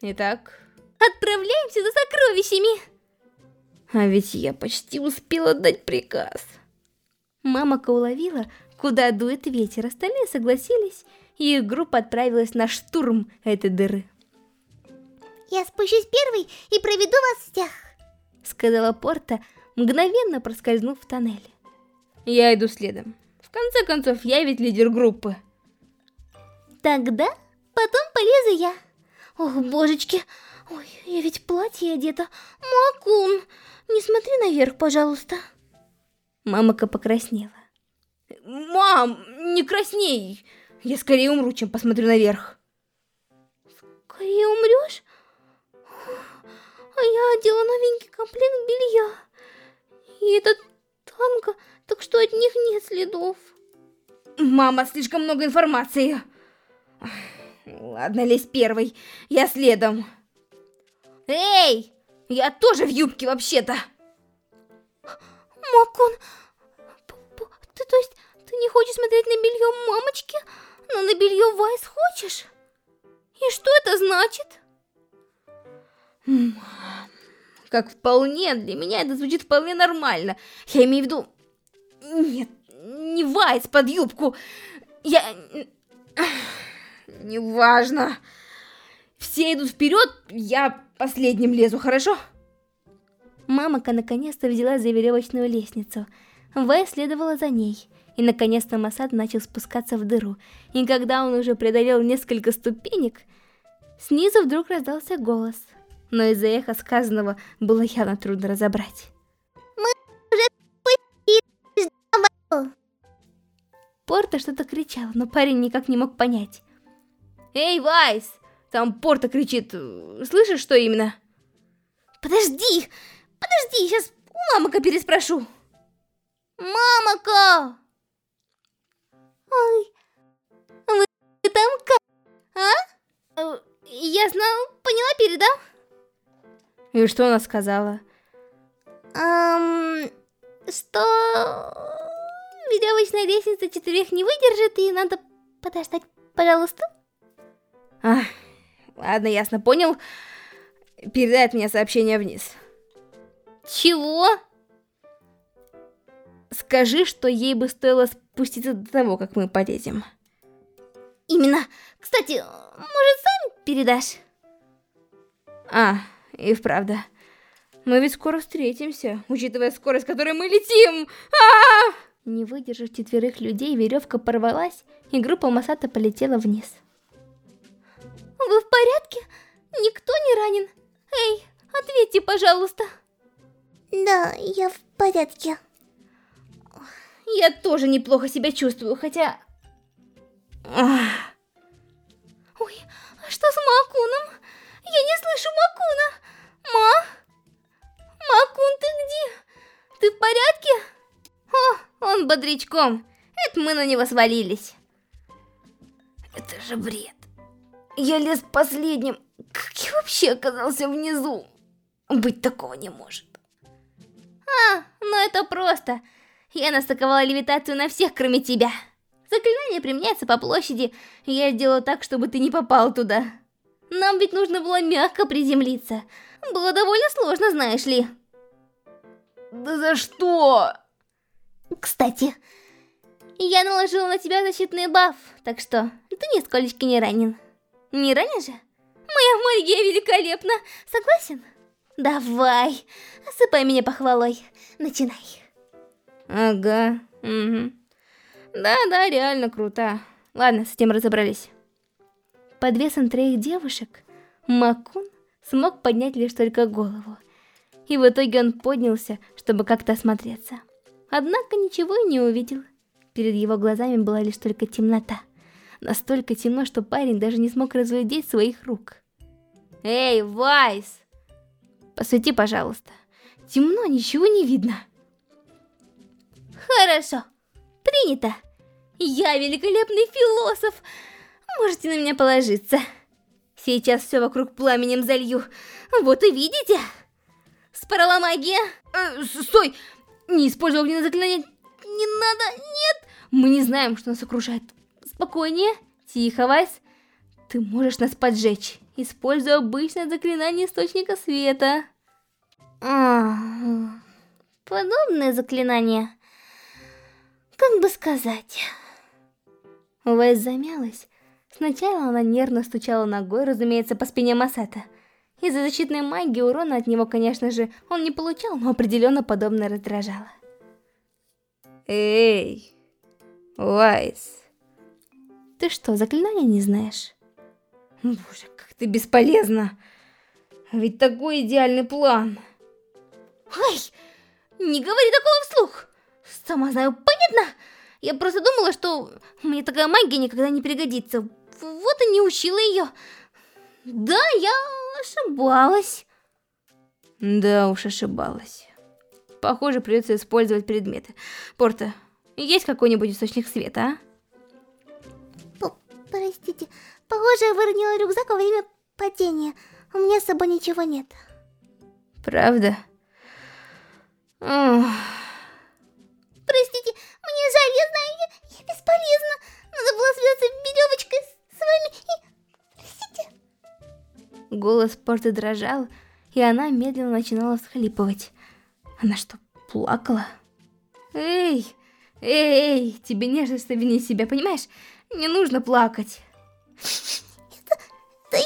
Итак... Отправляемся за сокровищами! А ведь я почти успела дать приказ. Мамака уловила, куда дует ветер, остальные согласились, и их группа отправилась на штурм этой дыры. Я спущусь первый и проведу вас всех, сказала Порта, мгновенно проскользнув в тоннель. Я иду следом. В конце концов, я ведь лидер группы. Тогда потом полезу я. Ох, божечки, ой, я ведь платье одета. Макун, не смотри наверх, пожалуйста. Мамака покраснела. Мам, не красней! Я скорее умру, чем посмотрю наверх. Скорее умрешь? А я одела новенький комплект белья. И этот танго, так что от них нет следов. Мама, слишком много информации. Ладно, лезь первой, я следом. Эй, я тоже в юбке вообще-то. Макон, ты то есть ты не хочешь смотреть на белье мамочки, но на белье Вайс хочешь? И что это значит? Как вполне, для меня это звучит вполне нормально. Я имею в виду... Нет, не Вайс под юбку. Я... Неважно. Все идут вперед, я последним лезу, хорошо? Мамака наконец-то взялась за веревочную лестницу. Вай следовала за ней. И наконец-то Масад начал спускаться в дыру. И когда он уже преодолел несколько ступенек, снизу вдруг раздался голос. Но из-за эха сказанного было явно трудно разобрать. Мы уже Порта что-то кричала, но парень никак не мог понять. Эй, Вайс! Там Порта кричит. Слышишь, что именно? Подожди! Подожди, сейчас у мамака переспрошу. Мамака! Ой, вы там как? А? Э, ясно, поняла, передал? И что она сказала? Эм, что веревочная лестница четырех не выдержит и надо подождать, пожалуйста. А, ладно, ясно, понял. Передай от меня сообщение вниз. Чего? Скажи, что ей бы стоило спуститься до того, как мы полезем. Именно. Кстати, может, сам передашь? А, и вправду. Мы ведь скоро встретимся, учитывая скорость, с которой мы летим. А -а -а! Не выдержав четверых людей, веревка порвалась, и группа Масата полетела вниз. Вы в порядке? Никто не ранен? Эй, ответьте, пожалуйста. Да, я в порядке. Я тоже неплохо себя чувствую, хотя... Ах. Ой, а что с Макуном? Я не слышу Макуна. Ма? Макун, ты где? Ты в порядке? О, он бодрячком. Это мы на него свалились. Это же бред. Я лез последним. Как я вообще оказался внизу? Быть такого не может. А, ну это просто. Я настыковала левитацию на всех, кроме тебя. Заклинание применяется по площади, и я сделала так, чтобы ты не попал туда. Нам ведь нужно было мягко приземлиться. Было довольно сложно, знаешь ли. Да за что? Кстати, я наложила на тебя защитный баф, так что ты нисколечко не ранен. Не ранен же? Моя магия великолепна, согласен? Давай, осыпай меня похвалой. Начинай. Ага, угу. Да-да, реально круто. Ладно, с этим разобрались. Под весом троих девушек Макун смог поднять лишь только голову. И в итоге он поднялся, чтобы как-то осмотреться. Однако ничего и не увидел. Перед его глазами была лишь только темнота. Настолько темно, что парень даже не смог разглядеть своих рук. Эй, Вайс! Посвети, пожалуйста. Темно, ничего не видно. Хорошо. Принято. Я великолепный философ. Можете на меня положиться. Сейчас все вокруг пламенем залью. Вот и видите. Спорола магия. Э, стой! Не используй огненное заклинание. Не надо, нет. Мы не знаем, что нас окружает. Спокойнее. Тихо, Вайс. Ты можешь нас поджечь. Используя обычное заклинание источника света. А, подобное заклинание. Как бы сказать... Вайс замялась. Сначала она нервно стучала ногой, разумеется, по спине Масата. Из-за защитной магии урона от него, конечно же, он не получал, но определенно подобное раздражало. Эй, Вайс. Ты что, заклинания не знаешь? Боже, как ты бесполезна. Ведь такой идеальный план. Ай, не говори такого вслух. Сама знаю, понятно? Я просто думала, что мне такая магия никогда не пригодится. Вот и не учила ее. Да, я ошибалась. Да уж, ошибалась. Похоже, придется использовать предметы. Порта, есть какой-нибудь источник света, а? Простите, похоже, я выронила рюкзак во время падения. У меня с собой ничего нет. Правда? Ох. Простите, мне жаль, я знаю, я, я бесполезна. Надо было связаться веревочкой с, с вами и... Простите. Голос Порты дрожал, и она медленно начинала всхлипывать. Она что, плакала? Эй, эй, тебе нежно вини себя, понимаешь? Не нужно плакать. Ты... Я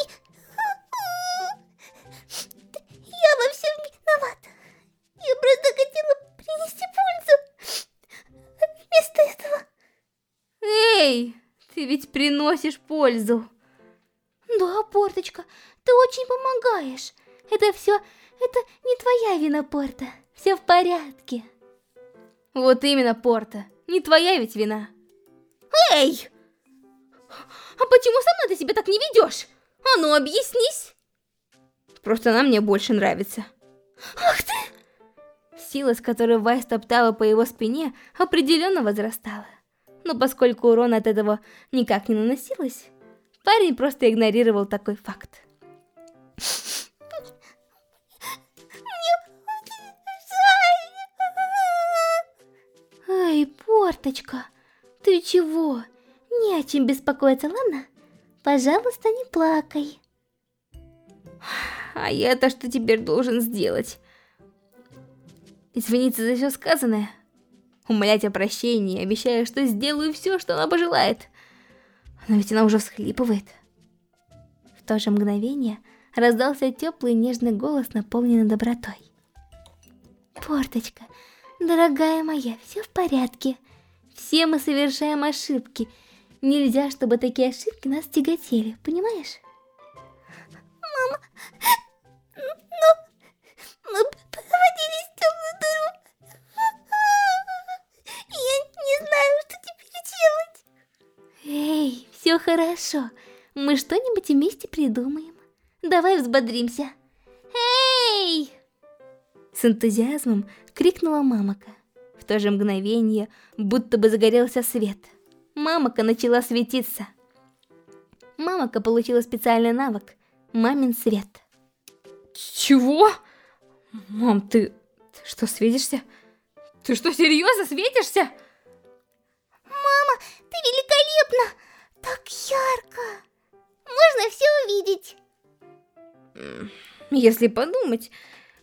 во всем виновата. Я просто хотела принести пользу вместо этого... Эй, ты ведь приносишь пользу. Да, Порточка, ты очень помогаешь. Это все, это не твоя вина, Порта. Все в порядке. Вот именно, Порта. Не твоя ведь вина. Эй! А почему со мной ты себя так не ведешь? А ну, объяснись. Просто она мне больше нравится. Ах ты! Сила, с которой Вайс топтала по его спине, определенно возрастала. Но поскольку урон от этого никак не наносилось, парень просто игнорировал такой факт. Эй, Порточка, ты чего? Не о чем беспокоиться, ладно? Пожалуйста, не плакай. А я-то что теперь должен сделать? Извиниться за все сказанное? Умолять о прощении, обещая, что сделаю все, что она пожелает. Но ведь она уже всхлипывает. В то же мгновение раздался теплый нежный голос, наполненный добротой. Порточка, дорогая моя, все в порядке. Все мы совершаем ошибки. Нельзя, чтобы такие ошибки нас тяготели, понимаешь? Мама, но мы проводились в темную дыру. Я не знаю, что теперь делать. Эй, все хорошо. Мы что-нибудь вместе придумаем. Давай взбодримся. Эй! С энтузиазмом крикнула Мамака. В то же мгновение будто бы загорелся свет. Мамака начала светиться. Мамака получила специальный навык «Мамин свет». Чего? Мам, ты... ты что, светишься? Ты что, серьезно светишься? Мама, ты великолепна! Так ярко! Можно все увидеть. Если подумать,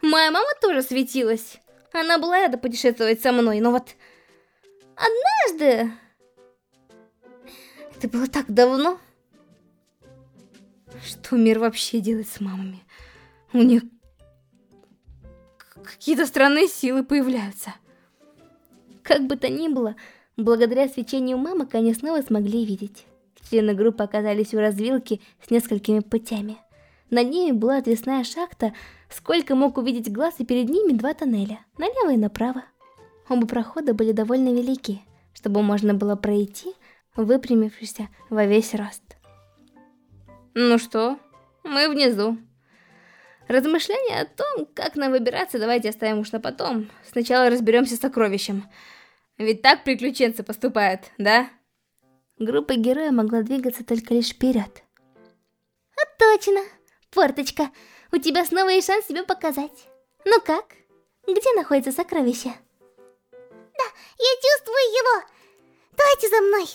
моя мама тоже светилась. Она была рада путешествовать со мной, но вот... Однажды... Это было так давно. Что мир вообще делает с мамами? У них какие-то странные силы появляются. Как бы то ни было, благодаря свечению мамок они снова смогли видеть. Члены группы оказались у развилки с несколькими путями. На ней была отвесная шахта, сколько мог увидеть глаз, и перед ними два тоннеля, налево и направо. Оба прохода были довольно велики, чтобы можно было пройти, выпрямившись во весь рост. Ну что, мы внизу. Размышления о том, как нам выбираться, давайте оставим уж на потом. Сначала разберемся с сокровищем. Ведь так приключенцы поступают, да? Группа героя могла двигаться только лишь вперед. А точно. Порточка, у тебя снова есть шанс себя показать. Ну как? Где находится сокровище? Да, я чувствую его. Давайте за мной.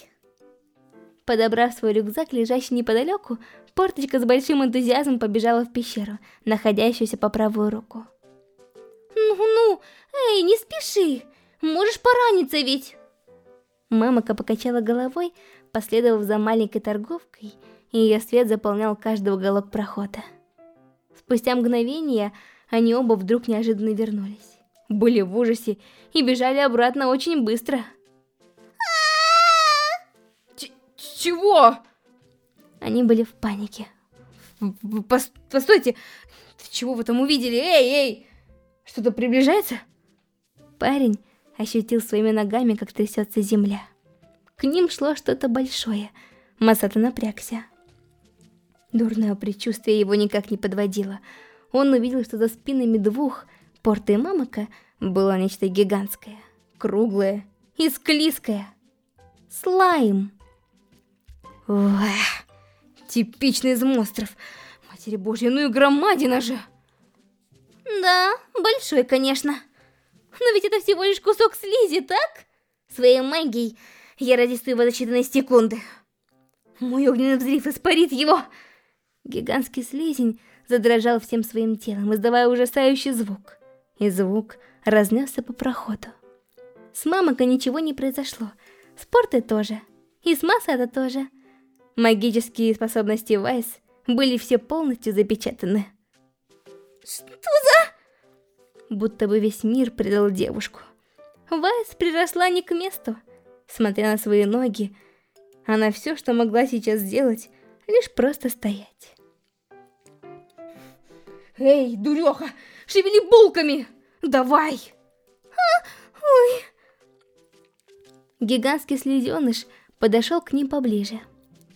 Подобрав свой рюкзак, лежащий неподалеку, Порточка с большим энтузиазмом побежала в пещеру, находящуюся по правую руку. Ну-ну, эй, не спеши, можешь пораниться ведь. Мамака покачала головой, последовав за маленькой торговкой, и ее свет заполнял каждый уголок прохода. Спустя мгновение они оба вдруг неожиданно вернулись. Были в ужасе и бежали обратно очень быстро. Чего? Они были в панике. Пос постойте, чего вы там увидели? Эй, эй! Что-то приближается? Парень ощутил своими ногами, как трясется земля. К ним шло что-то большое. Масата напрягся. Дурное предчувствие его никак не подводило. Он увидел, что за спинами двух, Порта и Мамака, было нечто гигантское, круглое и склизкое. Слайм. Уэх, типичный из монстров. Матери божья, ну и громадина же. Да, большой, конечно. Но ведь это всего лишь кусок слизи, так? Своей магией я разъясню его за считанные секунды. Мой огненный взрыв испарит его. Гигантский слизень задрожал всем своим телом, издавая ужасающий звук. И звук разнесся по проходу. С Мамока ничего не произошло, с Портой тоже, и с Масата тоже. Магические способности Вайс были все полностью запечатаны. Что за... Будто бы весь мир предал девушку. Вайс приросла не к месту. Смотря на свои ноги, она все, что могла сейчас сделать, лишь просто стоять. Эй, дуреха, шевели булками! Давай! А, ой... Гигантский слезеныш подошел к ним поближе.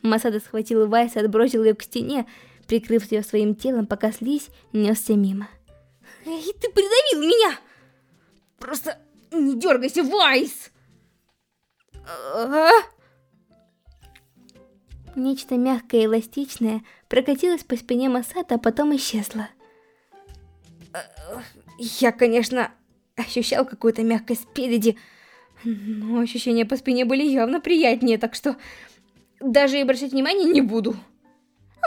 Масада схватила Вайс и отбросила ее к стене, прикрыв ее своим телом, пока слизь несся мимо. Эй, ты придавил меня! Просто не дергайся, Вайс! А? Нечто мягкое и эластичное прокатилось по спине Масата, а потом исчезло. Я, конечно, ощущал какую-то мягкость спереди, но ощущения по спине были явно приятнее, так что даже и обращать внимания не буду.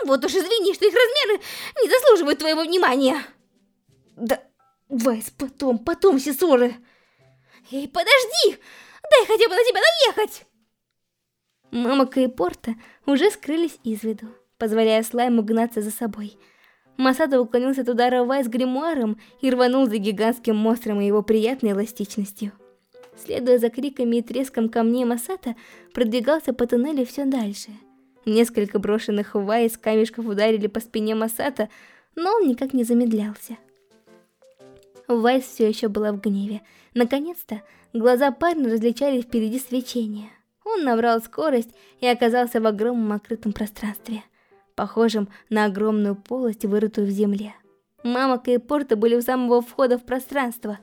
Вот уж извини, что их размеры не заслуживают твоего внимания. Да, Вайс, потом, потом все ссоры. Эй, подожди! Дай хотя бы на тебя наехать! Мамака и Порта уже скрылись из виду, позволяя слайму гнаться за собой. Масада уклонился от удара Вайс гримуаром и рванул за гигантским монстром и его приятной эластичностью. Следуя за криками и треском камней Масата, продвигался по туннелю все дальше. Несколько брошенных Вайс камешков ударили по спине Масата, но он никак не замедлялся. Вайс все еще была в гневе. Наконец-то глаза парня различали впереди свечение. Он набрал скорость и оказался в огромном открытом пространстве, похожем на огромную полость, вырытую в земле. Мамака и Порта были у самого входа в пространство.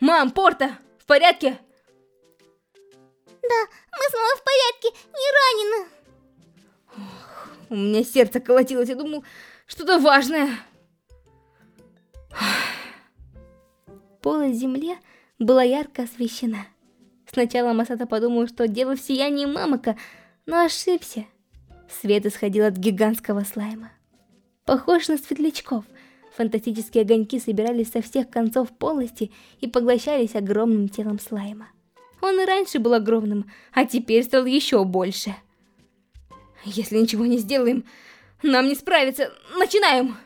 «Мам, Порта, в порядке?» «Да, мы снова в порядке, не ранены!» Ох, У меня сердце колотилось, я думал, что-то важное. Полость земли была ярко освещена. Сначала Масата подумал, что дело в сиянии Мамака, но ошибся. Свет исходил от гигантского слайма. Похож на светлячков. Фантастические огоньки собирались со всех концов полости и поглощались огромным телом слайма. Он и раньше был огромным, а теперь стал еще больше. Если ничего не сделаем, нам не справиться. Начинаем!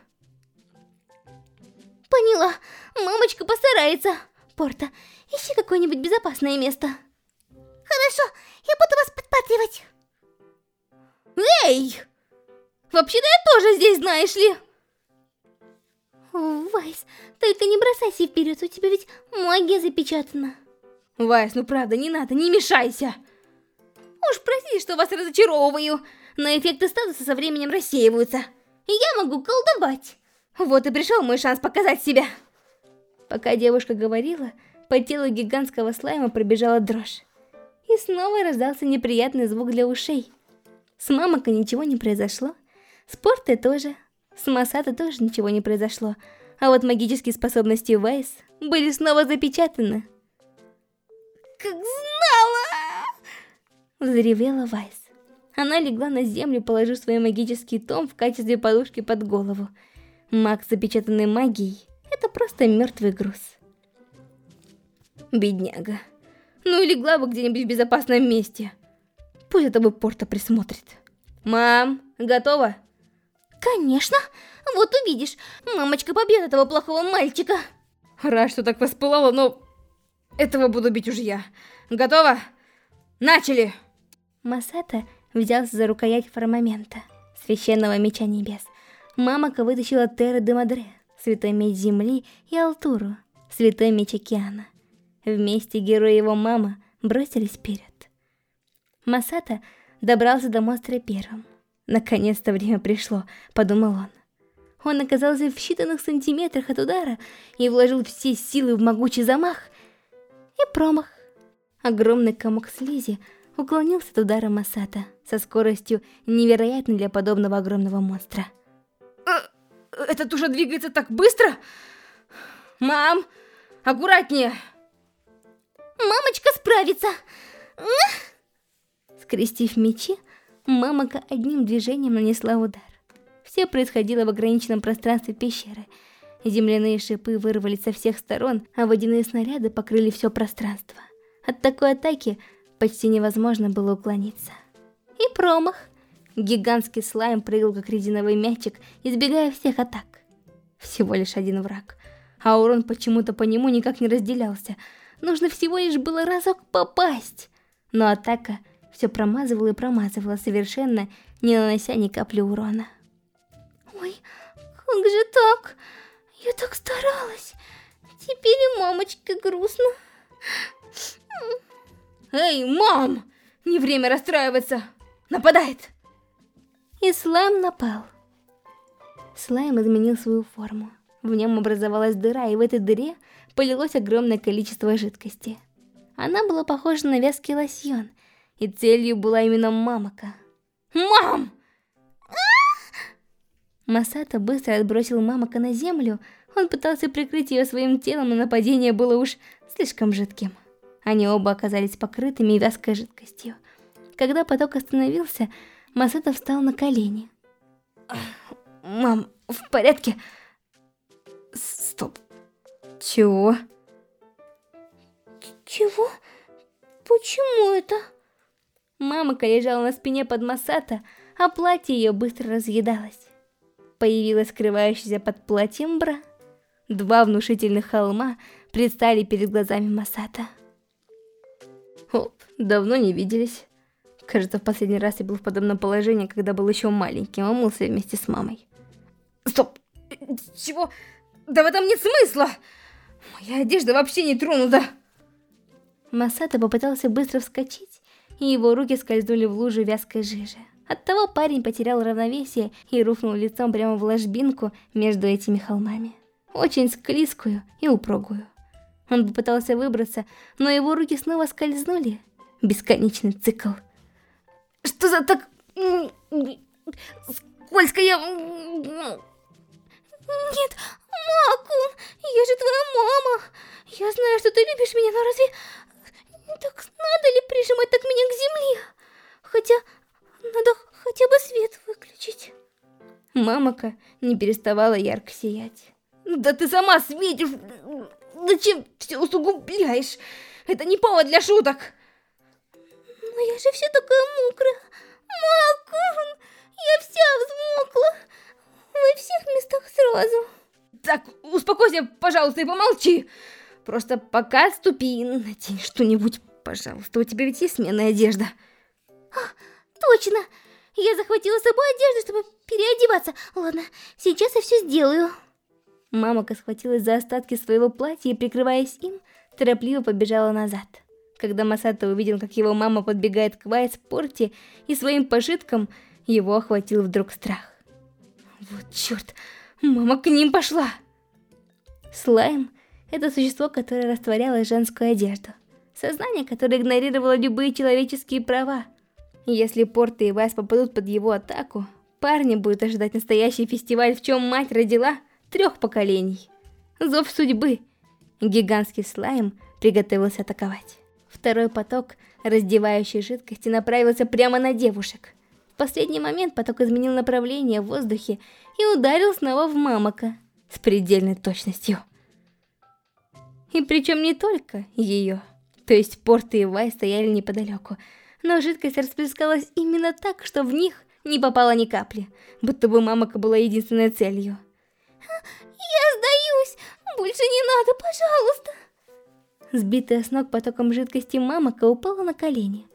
Поняла. Мамочка постарается. Порта, ищи какое-нибудь безопасное место. Хорошо, я буду вас подпатривать. Эй! Вообще-то я тоже здесь, знаешь ли. Вайс, только не бросайся вперед, у тебя ведь магия запечатана. Вайс, ну правда, не надо, не мешайся. Уж прости, что вас разочаровываю, но эффекты статуса со временем рассеиваются. Я могу колдовать. Вот и пришел мой шанс показать себя. Пока девушка говорила, По телу гигантского слайма пробежала дрожь. И снова раздался неприятный звук для ушей. С Мамока ничего не произошло. С Портой тоже. С Масата тоже ничего не произошло. А вот магические способности Вайс были снова запечатаны. Как знала! Заревела Вайс. Она легла на землю, положив свой магический том в качестве подушки под голову. Маг, запечатанный магией, это просто мертвый груз. Бедняга. Ну и легла бы где-нибудь в безопасном месте. Пусть это бы Порта присмотрит. Мам, готова? Конечно. Вот увидишь, мамочка побьет этого плохого мальчика. Рад, что так воспылала, но этого буду бить уже я. Готова? Начали! Масата взялся за рукоять формамента, священного меча небес. Мамака вытащила Терра де Мадре, святой меч земли, и Алтуру, святой меч океана. Вместе герой и его мама бросились вперед. Масата добрался до монстра первым. Наконец-то время пришло, подумал он. Он оказался в считанных сантиметрах от удара и вложил все силы в могучий замах. И промах. Огромный комок слизи уклонился от удара Масата со скоростью невероятной для подобного огромного монстра. Э, этот уже двигается так быстро? Мам, аккуратнее! Мамочка справится! Скрестив мечи, Мамака одним движением нанесла удар. Все происходило в ограниченном пространстве пещеры. Земляные шипы вырвались со всех сторон, а водяные снаряды покрыли все пространство. От такой атаки почти невозможно было уклониться. И промах. Гигантский слайм прыгал как резиновый мячик, избегая всех атак. Всего лишь один враг. А урон почему-то по нему никак не разделялся. Нужно всего лишь было разок попасть. Но атака все промазывала и промазывала, совершенно не нанося ни капли урона. Ой, как же так? Я так старалась. Теперь и мамочке грустно. Эй, мам! Не время расстраиваться! Нападает! И слайм напал. Слайм изменил свою форму. В нем образовалась дыра, и в этой дыре полилось огромное количество жидкости. Она была похожа на вязкий лосьон, и целью была именно мамака. Мам! Масата быстро отбросил мамака на землю, он пытался прикрыть ее своим телом, но нападение было уж слишком жидким. Они оба оказались покрытыми вязкой жидкостью. Когда поток остановился, Масата встал на колени. Мам, в порядке? Стоп. Чего? Чего? Почему это? Мамака лежала на спине под Масата, а платье ее быстро разъедалось. Появилась скрывающаяся под платьем бра. Два внушительных холма предстали перед глазами Масата. Оп, давно не виделись. Кажется, в последний раз я был в подобном положении, когда был еще маленьким, а мылся вместе с мамой. Стоп! Чего? Да в этом нет смысла! Моя одежда вообще не тронута! Масата попытался быстро вскочить, и его руки скользнули в лужу вязкой жижи. Оттого парень потерял равновесие и рухнул лицом прямо в ложбинку между этими холмами. Очень склизкую и упругую. Он попытался выбраться, но его руки снова скользнули. Бесконечный цикл. Что за так... скользкая... Нет, Макун, я же твоя мама. Я знаю, что ты любишь меня, но разве... Так надо ли прижимать так меня к земле? Хотя, надо хотя бы свет выключить. Мамака не переставала ярко сиять. Да ты сама светишь... Зачем все усугубляешь? Это не повод для шуток. Но я же все такая мокрая. Макун, я вся взмокла. Во всех местах сразу. Так, успокойся, пожалуйста, и помолчи. Просто пока ступи, надень что-нибудь, пожалуйста. У тебя ведь есть сменная одежда. А, точно. Я захватила с собой одежду, чтобы переодеваться. Ладно, сейчас я все сделаю. Мамака схватилась за остатки своего платья и, прикрываясь им, торопливо побежала назад. Когда Масата увидел, как его мама подбегает к Вайс Порте и своим пожиткам, его охватил вдруг страх. Вот черт, мама к ним пошла! Слайм Это существо, которое растворяло женскую одежду. Сознание, которое игнорировало любые человеческие права. Если Порта и Вайс попадут под его атаку, парни будет ожидать настоящий фестиваль, в чем мать родила трех поколений. Зов судьбы. Гигантский слайм приготовился атаковать. Второй поток раздевающей жидкости направился прямо на девушек. В последний момент поток изменил направление в воздухе и ударил снова в Мамака с предельной точностью. И причем не только ее. То есть Порта и Вай стояли неподалеку, но жидкость расплескалась именно так, что в них не попало ни капли, будто бы Мамака была единственной целью. «Я сдаюсь! Больше не надо, пожалуйста!» Сбитая с ног потоком жидкости Мамака упала на колени.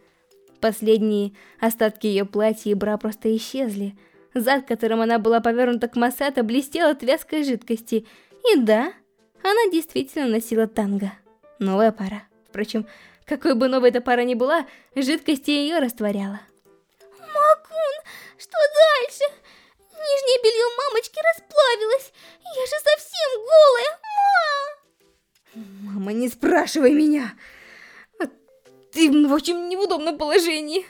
Последние остатки ее платья и бра просто исчезли. Зад, которым она была повернута к Масата, блестел от вязкой жидкости. И да, она действительно носила танго. Новая пара. Впрочем, какой бы новой эта пара ни была, жидкость ее растворяла. Макун, что дальше? Нижнее белье мамочки расплавилось. Я же совсем голая, ма! Мама, не спрашивай меня. Ты в очень неудобном положении.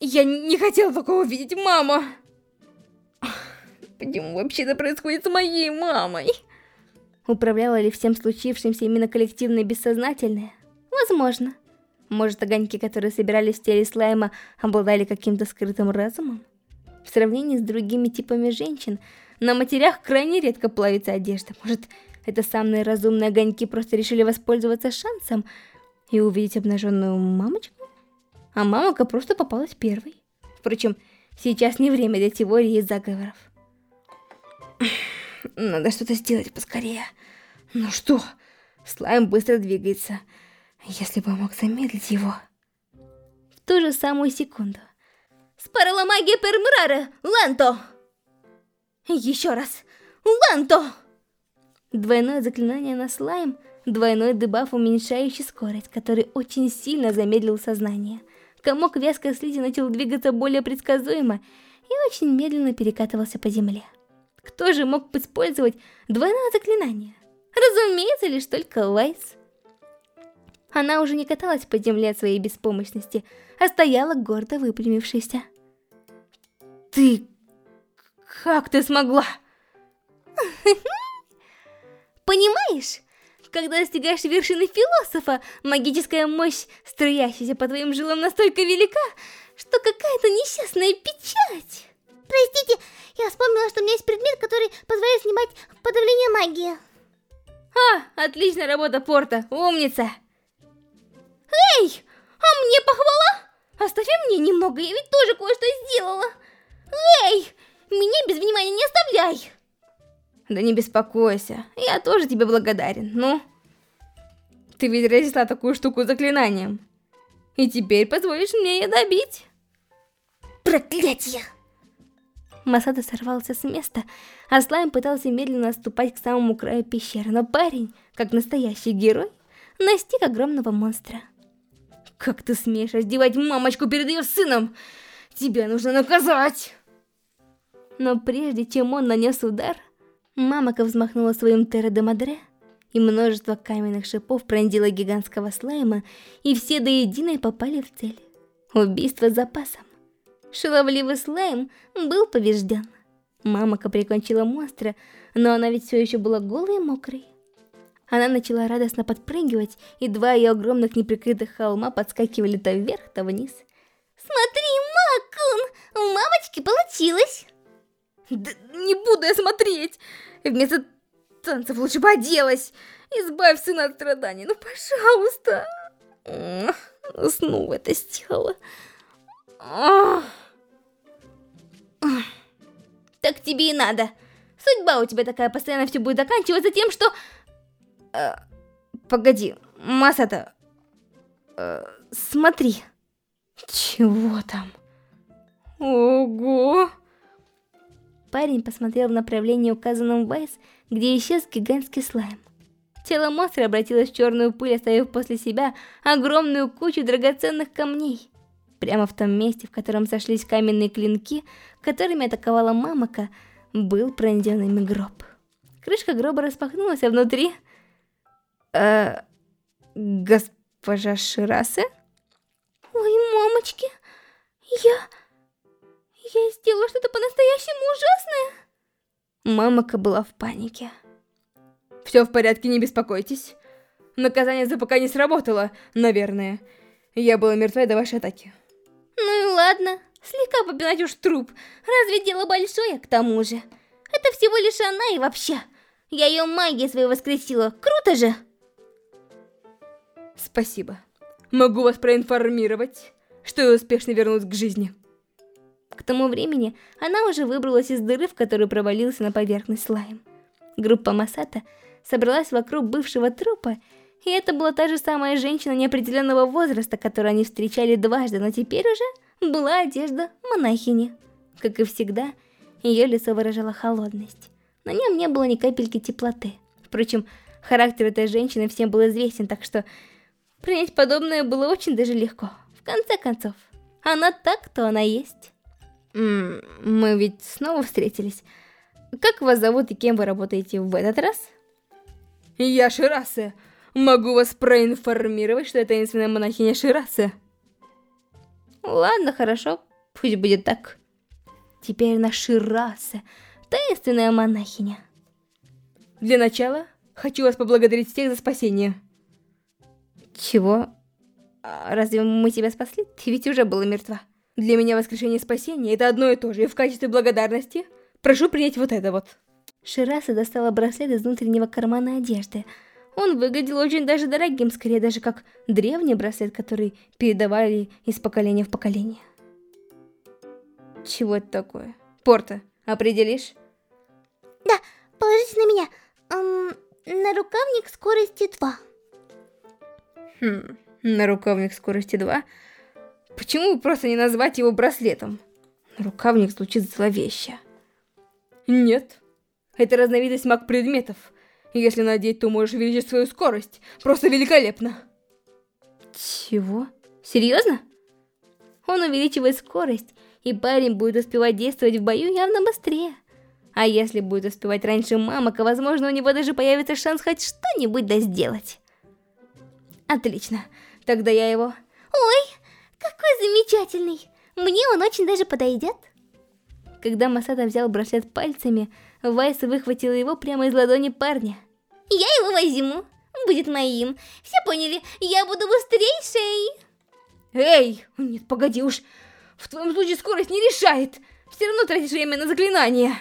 Я не хотела такого видеть, мама. Почему вообще-то происходит с моей мамой? Управляла ли всем случившимся именно коллективное бессознательное? Возможно. Может, огоньки, которые собирались в теле слайма, обладали каким-то скрытым разумом? В сравнении с другими типами женщин, на матерях крайне редко плавится одежда. Может, это самые разумные огоньки просто решили воспользоваться шансом и увидеть обнаженную мамочку? А мамака просто попалась первой. Впрочем, сейчас не время для теории и заговоров. Надо что-то сделать поскорее. Ну что, слайм быстро двигается. Если бы мог замедлить его... В ту же самую секунду. Спарала магия Пермрара! Ланто! Еще раз! Ланто! Двойное заклинание на слайм, двойной дебаф, уменьшающий скорость, который очень сильно замедлил сознание. Комок вязкой слизи начал двигаться более предсказуемо и очень медленно перекатывался по земле. Кто же мог использовать двойное заклинание? Разумеется, лишь только Вайс. Она уже не каталась по земле от своей беспомощности, а стояла гордо выпрямившись. Ты... как ты смогла? [LAUGHS] Понимаешь? Когда достигаешь вершины философа, магическая мощь, струящаяся по твоим жилам, настолько велика, что какая-то несчастная печать. Простите, я вспомнила, что у меня есть предмет, который позволяет снимать подавление магии. А, отличная работа, Порта, умница. Эй, а мне похвала? Оставь мне немного, я ведь тоже кое-что сделала. Эй, меня без внимания не оставляй. Да не беспокойся, я тоже тебе благодарен, ну... Ты ведь разнесла такую штуку заклинанием. И теперь позволишь мне ее добить. Проклятие! Масада сорвался с места, а Слайм пытался медленно отступать к самому краю пещеры, но парень, как настоящий герой, настиг огромного монстра. Как ты смеешь раздевать мамочку перед ее сыном? Тебя нужно наказать! Но прежде чем он нанес удар, Мамака взмахнула своим Терра де Мадре, и множество каменных шипов пронзило гигантского слайма, и все до единой попали в цель. Убийство с запасом. Шаловливый слайм был побежден. Мамака прикончила монстра, но она ведь все еще была голой и мокрой. Она начала радостно подпрыгивать, и два ее огромных неприкрытых холма подскакивали то вверх, то вниз. Смотри, Макун, у мамочки получилось! Да не буду я смотреть! Вместо танцев лучше бы оделась! Избавь сына от страданий, ну пожалуйста! Снова это сделала. Так тебе и надо. Судьба у тебя такая, постоянно все будет заканчиваться тем, что... Э, погоди, Масата... Э, смотри. Чего там? Ого! Парень посмотрел в направлении, указанном Вайс, где исчез гигантский слайм. Тело монстра обратилось в черную пыль, оставив после себя огромную кучу драгоценных камней. Прямо в том месте, в котором сошлись каменные клинки, которыми атаковала Мамака, был пронзен ими гроб. Крышка гроба распахнулась, а внутри... Э, госпожа Ширасе? Ой, мамочки, я... Я сделала что-то по-настоящему ужасное. Мамака была в панике. Все в порядке, не беспокойтесь. Наказание за пока не сработало, наверное. Я была мертва до вашей атаки. Ну и ладно, слегка попинать уж труп. Разве дело большое, к тому же? Это всего лишь она и вообще. Я ее магией своей воскресила. Круто же! Спасибо. Могу вас проинформировать, что я успешно вернулась к жизни. К тому времени она уже выбралась из дыры, в которую провалился на поверхность слайм. Группа Масата собралась вокруг бывшего трупа, и это была та же самая женщина неопределенного возраста, которую они встречали дважды, но теперь уже была одежда монахини. Как и всегда, ее лицо выражало холодность. На нем не было ни капельки теплоты. Впрочем, характер этой женщины всем был известен, так что принять подобное было очень даже легко. В конце концов, она так, кто она есть. М -м, мы ведь снова встретились. Как вас зовут и кем вы работаете в этот раз? Я Ширасе. Могу вас проинформировать, что это таинственная монахиня Ширасе. Ладно, хорошо, пусть будет так. Теперь она Ширасе, таинственная монахиня. Для начала, хочу вас поблагодарить всех за спасение. Чего? А разве мы тебя спасли? Ты ведь уже была мертва. Для меня воскрешение и спасение это одно и то же, и в качестве благодарности прошу принять вот это вот. Шираса достала браслет из внутреннего кармана одежды. Он выглядел очень даже дорогим, скорее даже как древний браслет, который передавали из поколения в поколение. Чего это такое? Порта, определишь? Да, положите на меня. Эм, на рукавник скорости 2. Хм, на рукавник скорости 2? Почему бы просто не назвать его браслетом? Рукавник звучит зловеще. Нет, это разновидность маг-предметов. Если надеть, то можешь увеличить свою скорость. Просто великолепно. Чего? Серьезно? Он увеличивает скорость, и парень будет успевать действовать в бою явно быстрее. А если будет успевать раньше мамок, возможно, у него даже появится шанс хоть что-нибудь да сделать. Отлично, тогда я его... Ой, какой замечательный! Мне он очень даже подойдет. Когда Масада взял браслет пальцами, Вайс выхватил его прямо из ладони парня. Я его возьму, будет моим. Все поняли, я буду быстрейшей. Эй, нет, погоди уж. В твоем случае скорость не решает. Все равно тратишь время на заклинания.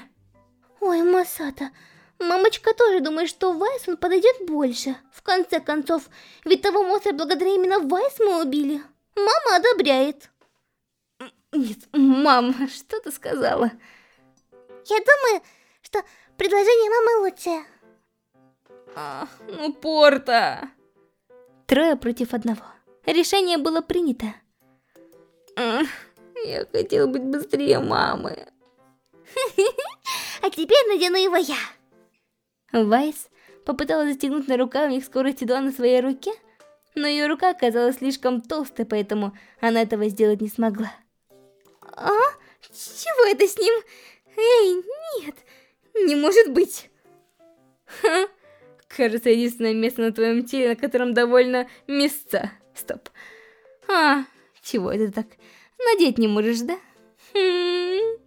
Ой, Масата, мамочка тоже думает, что Вайс он подойдет больше. В конце концов, ведь того монстра благодаря именно Вайс мы убили. Мама одобряет. Нет, мам, что ты сказала? Я думаю, что предложение мамы лучшее. А, ну, Порта. Трое против одного. Решение было принято. Я хотел быть быстрее мамы. [LAUGHS] А теперь надену его я. Вайс попыталась застегнуть на рукавник скорости 2 на своей руке, но ее рука оказалась слишком толстой, поэтому она этого сделать не смогла. А? Чего это с ним? Эй, нет, не может быть. Ха, кажется, единственное место на твоем теле, на котором довольно места. Стоп. А, чего это так? Надеть не можешь, да? Хм.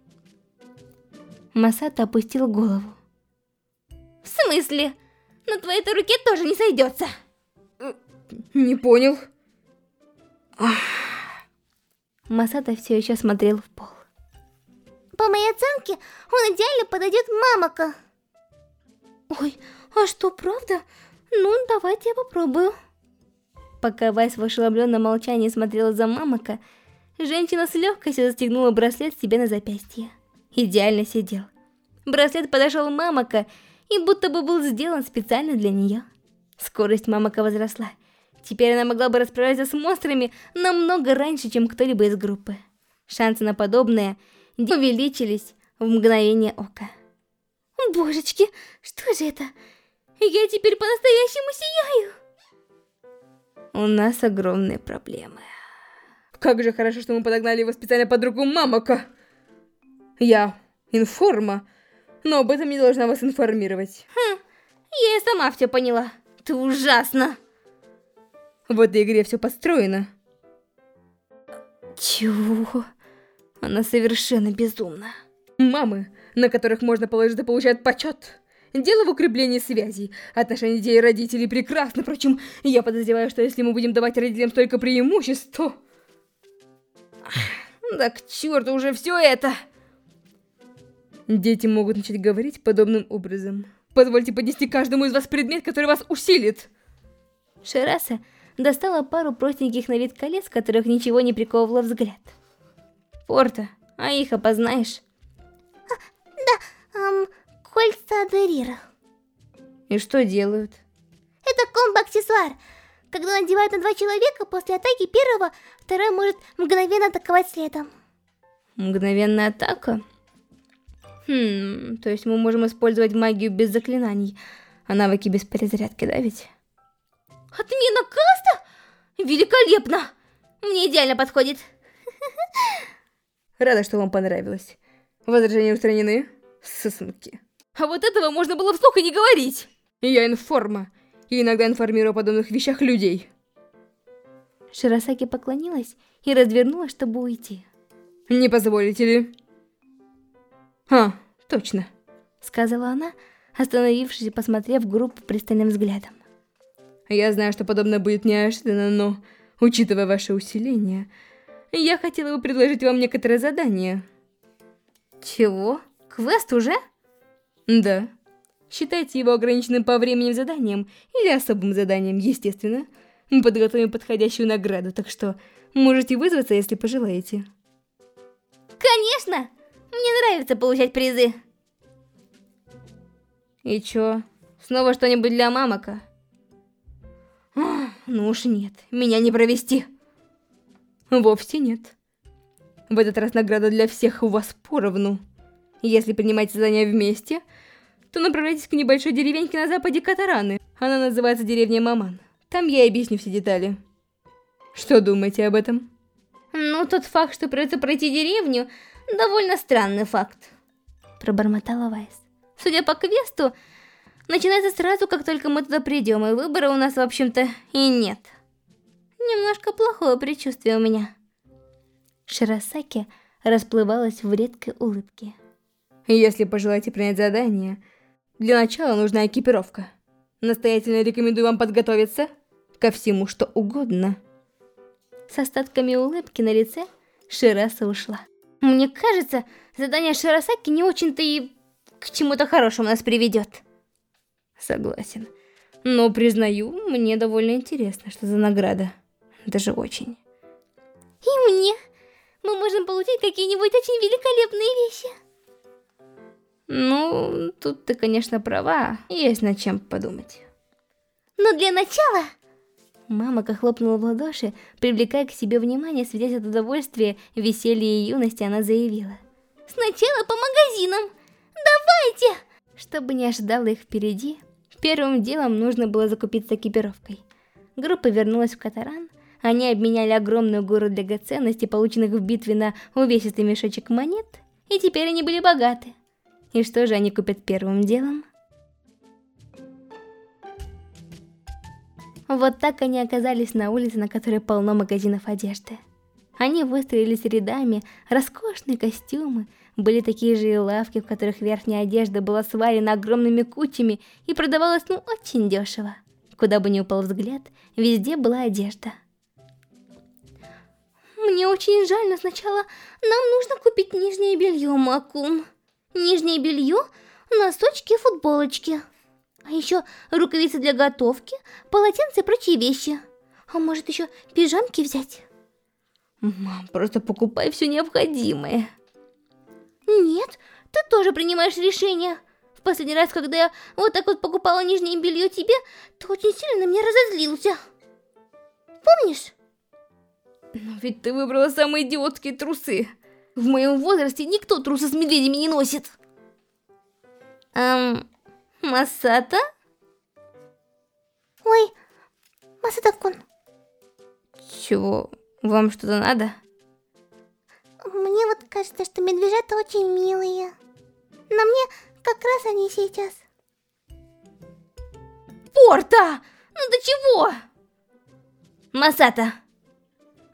Масата опустил голову. В смысле? На твоей-то руке тоже не сойдется. Не понял. Масата все еще смотрел в пол. По моей оценке, он идеально подойдет мамака. Ой, а что, правда? Ну, давайте я попробую. Пока Вайс в ошеломленном молчании смотрела за мамака, женщина с легкостью застегнула браслет себе на запястье. Идеально сидел. Браслет подошел мамака и будто бы был сделан специально для нее. Скорость мамака возросла. Теперь она могла бы расправляться с монстрами намного раньше, чем кто-либо из группы. Шансы на подобное увеличились в мгновение ока. Божечки, что же это? Я теперь по-настоящему сияю. У нас огромные проблемы. Как же хорошо, что мы подогнали его специально под руку Мамака. Я информа, но об этом не должна вас информировать. Хм, я и сама все поняла. ты ужасно. В этой игре все построено. Чего? Она совершенно безумна. Мамы, на которых можно положиться, получают почет. Дело в укреплении связей. Отношения детей и родителей прекрасны. Впрочем, я подозреваю, что если мы будем давать родителям столько преимуществ, то... Да к черту уже все это! Дети могут начать говорить подобным образом. Позвольте поднести каждому из вас предмет, который вас усилит. Шераса достала пару простеньких на вид колец, которых ничего не приковывало взгляд. Порта, а их опознаешь? А, да, эм, кольца Дерира. И что делают? Это комбо-аксессуар. Когда надевают на два человека, после атаки первого, второй может мгновенно атаковать следом. Мгновенная атака? Хм, то есть мы можем использовать магию без заклинаний, а навыки без перезарядки, да ведь? Отмена каста? Великолепно! Мне идеально подходит. [LAUGHS] Рада, что вам понравилось. Возражения устранены? Сосунки. А вот этого можно было вслух и не говорить. Я информа, и иногда информирую о подобных вещах людей. Широсаки поклонилась и развернулась, чтобы уйти. Не позволите ли? А, точно. Сказала она, остановившись и посмотрев группу пристальным взглядом. Я знаю, что подобное будет неожиданно, но, учитывая ваше усиление, я хотела бы предложить вам некоторое задание. Чего? Квест уже? Да. Считайте его ограниченным по времени заданием или особым заданием, естественно. Мы подготовим подходящую награду, так что можете вызваться, если пожелаете. Конечно! Мне нравится получать призы. И чё? Снова что-нибудь для мамака? Ну уж нет, меня не провести. Вовсе нет. В этот раз награда для всех у вас поровну. Если принимаете задание вместе, то направляйтесь к небольшой деревеньке на западе Катараны. Она называется деревня Маман. Там я объясню все детали. Что думаете об этом? Ну, тот факт, что придется пройти деревню, довольно странный факт. Пробормотала Вайс. Судя по квесту, начинается сразу, как только мы туда придем, и выбора у нас, в общем-то, и нет. Немножко плохое предчувствие у меня. Широсаки расплывалась в редкой улыбке. Если пожелаете принять задание, для начала нужна экипировка. Настоятельно рекомендую вам подготовиться ко всему, что угодно. С остатками улыбки на лице Шираса ушла. Мне кажется, задание Широсаки не очень-то и к чему-то хорошему нас приведет. Согласен. Но, признаю, мне довольно интересно, что за награда. Даже очень. И мне. Мы можем получить какие-нибудь очень великолепные вещи. Ну, тут ты, конечно, права. Есть над чем подумать. Но для начала... Мама хлопнула в ладоши, привлекая к себе внимание, светясь от удовольствия, веселья и юности, она заявила. Сначала по магазинам. Давайте! Чтобы не ожидала их впереди, первым делом нужно было закупиться экипировкой. Группа вернулась в Катаран, они обменяли огромную гору драгоценностей, полученных в битве на увесистый мешочек монет, и теперь они были богаты. И что же они купят первым делом? Вот так они оказались на улице, на которой полно магазинов одежды. Они выстроились рядами, роскошные костюмы, были такие же и лавки, в которых верхняя одежда была сварена огромными кучами и продавалась ну очень дешево. Куда бы ни упал взгляд, везде была одежда. Мне очень жаль, но сначала нам нужно купить нижнее белье, Макун. Нижнее белье, носочки футболочки. А еще рукавицы для готовки, полотенца и прочие вещи. А может еще пижамки взять? Мам, просто покупай все необходимое. Нет, ты тоже принимаешь решение. В последний раз, когда я вот так вот покупала нижнее белье тебе, ты очень сильно на меня разозлился. Помнишь? Но ведь ты выбрала самые идиотские трусы. В моем возрасте никто трусы с медведями не носит. Эм, Масата? Ой, Масата-кун. Чего? Вам что-то надо? Мне вот кажется, что медвежата очень милые. На мне как раз они сейчас. Порта! Ну до чего? Масата.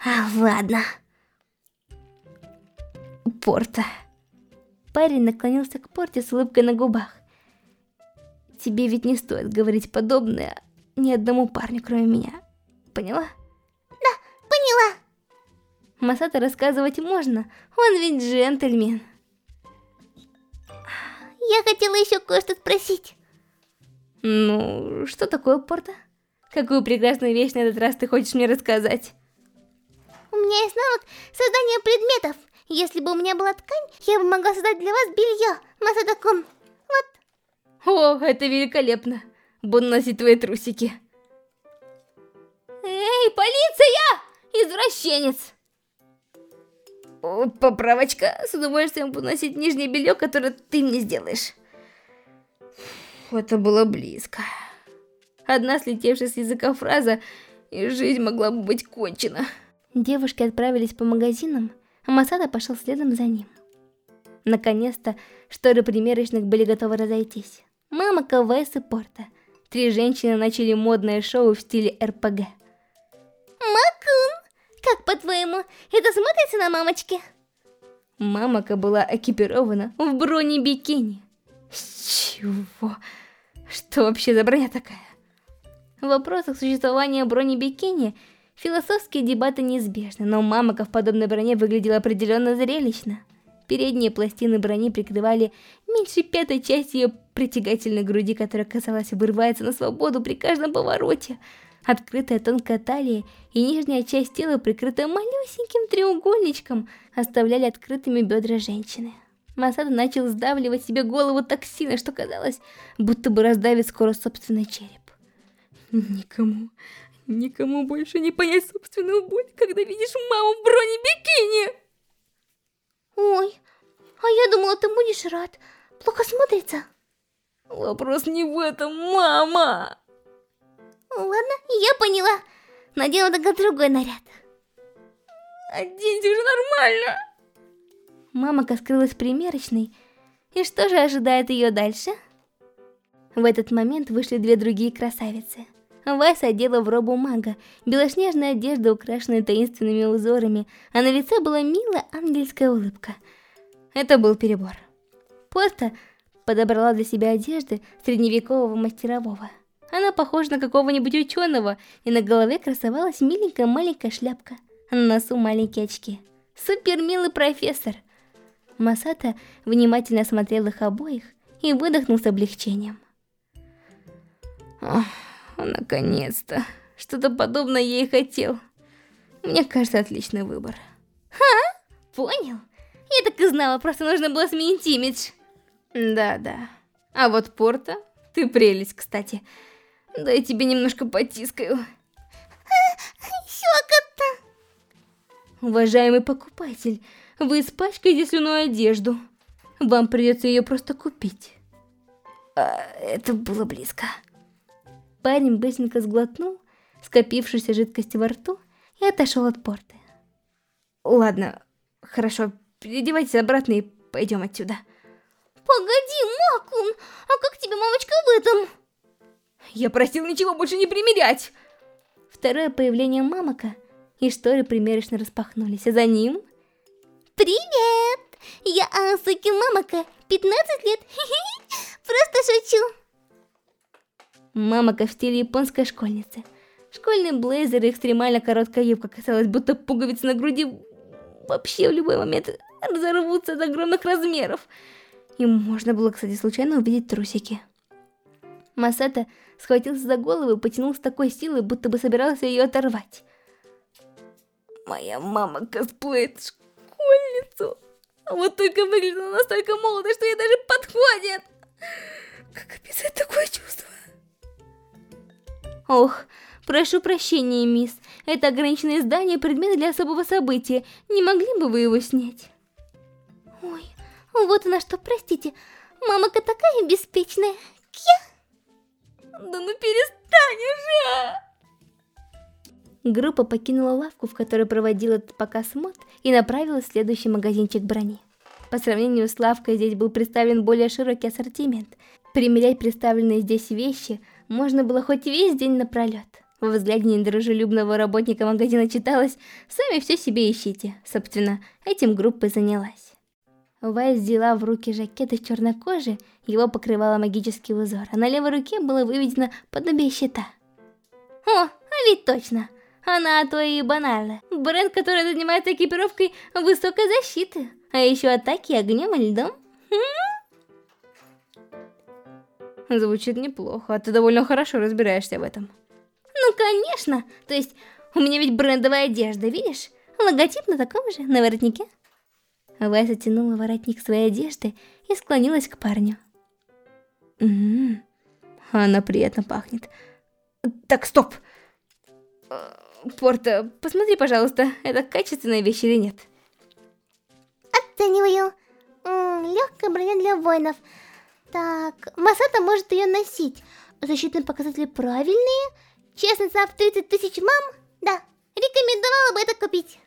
А, ладно. Порта. Парень наклонился к Порте с улыбкой на губах. Тебе ведь не стоит говорить подобное ни одному парню, кроме меня. Поняла? Да, поняла. Масата рассказывать можно, он ведь джентльмен. Я хотела еще кое-что спросить. Ну, что такое Порта? Какую прекрасную вещь на этот раз ты хочешь мне рассказать? У меня есть навык создания предметов. Если бы у меня была ткань, я бы могла создать для вас белье, Масадакун. Вот. О, это великолепно. Буду носить твои трусики. Эй, полиция! Извращенец! О, поправочка. С удовольствием буду носить нижнее белье, которое ты мне сделаешь. Это было близко. Одна слетевшая с языка фраза, и жизнь могла бы быть кончена. Девушки отправились по магазинам, а Масада пошел следом за ним. Наконец-то шторы примерочных были готовы разойтись. Мама, КВС и Порта. Три женщины начали модное шоу в стиле РПГ. Макун, как по-твоему, это смотрится на мамочке? Мамака была экипирована в броне-бикини. Чего? Что вообще за броня такая? В вопросах существования брони-бикини философские дебаты неизбежны, но мамака в подобной броне выглядела определенно зрелищно. Передние пластины брони прикрывали меньше пятой части ее притягательной груди, которая, казалось, вырывается на свободу при каждом повороте. Открытая тонкая талия и нижняя часть тела, прикрытая малюсеньким треугольничком, оставляли открытыми бедра женщины. Масада начал сдавливать себе голову так сильно, что казалось, будто бы раздавит скоро собственный череп. Никому, никому больше не понять собственную боль, когда видишь маму в броне-бикини. Ой, а я думала, ты будешь рад. Плохо смотрится. Вопрос не в этом, мама. Ладно, я поняла. Надену только другой наряд. Оденься уже нормально. Мамака скрылась в примерочной. И что же ожидает ее дальше? В этот момент вышли две другие красавицы. Вайса одела в робу мага, белоснежная одежда, украшенная таинственными узорами, а на лице была милая ангельская улыбка. Это был перебор. Порта подобрала для себя одежды средневекового мастерового. Она похожа на какого-нибудь ученого, и на голове красовалась миленькая маленькая шляпка, а на носу маленькие очки. Супер милый профессор! Масата внимательно осмотрел их обоих и выдохнул с облегчением. Ох. Наконец-то. Что-то подобное я и хотел. Мне кажется, отличный выбор. Ха? Понял? Я так и знала, просто нужно было сменить имидж. Да-да. А вот Порта, ты прелесть, кстати. Дай тебе немножко потискаю. Щекотно. Уважаемый покупатель, вы испачкаете слюной одежду. Вам придется ее просто купить. А, это было близко. Парень быстренько сглотнул скопившуюся жидкость во рту и отошел от порты. Ладно, хорошо, переодевайтесь обратно и пойдем отсюда. Погоди, Макун, а как тебе мамочка в этом? Я просил ничего больше не примерять. Второе появление мамака, и шторы примерочно распахнулись, а за ним... Привет! Я Асуки Мамака, 15 лет, [LAUGHS] просто шучу. Мамака в японской школьницы. Школьный блейзер и экстремально короткая юбка, казалось, будто пуговицы на груди вообще в любой момент разорвутся от огромных размеров. И можно было, кстати, случайно увидеть трусики. Масата схватился за голову и потянул с такой силой, будто бы собирался ее оторвать. Моя мама косплеит школьницу. А вот только выглядит она настолько молодо, что ей даже подходит. Как описать такое чувство? Ох, прошу прощения, мисс. Это ограниченное издание предмет для особого события. Не могли бы вы его снять? Ой, вот она что, простите. Мамака такая беспечная. Кья! Да ну перестань уже! Группа покинула лавку, в которой проводила этот показ мод, и направилась в следующий магазинчик брони. По сравнению с лавкой здесь был представлен более широкий ассортимент. Примерять представленные здесь вещи можно было хоть весь день напролет. Во взгляде недружелюбного работника магазина читалось «Сами все себе ищите». Собственно, этим группа занялась. Вайс взяла в руки жакет из черной кожи, его покрывала магический узор, а на левой руке было выведено подобие щита. О, а ведь точно! Она то и банальна. Бренд, который занимается экипировкой высокой защиты, а еще атаки огнем и льдом. Звучит неплохо, а ты довольно хорошо разбираешься в этом. Ну, конечно. То есть, у меня ведь брендовая одежда, видишь? Логотип на таком же, на воротнике. Вайса тянула воротник своей одежды и склонилась к парню. Ммм, она приятно пахнет. Так, стоп! Э, Порта, посмотри, пожалуйста, это качественная вещь или нет? Оцениваю. Легкая броня для воинов. Так, Масата может ее носить. Защитные показатели правильные. Честно, за 30 тысяч мам? Да, рекомендовала бы это купить.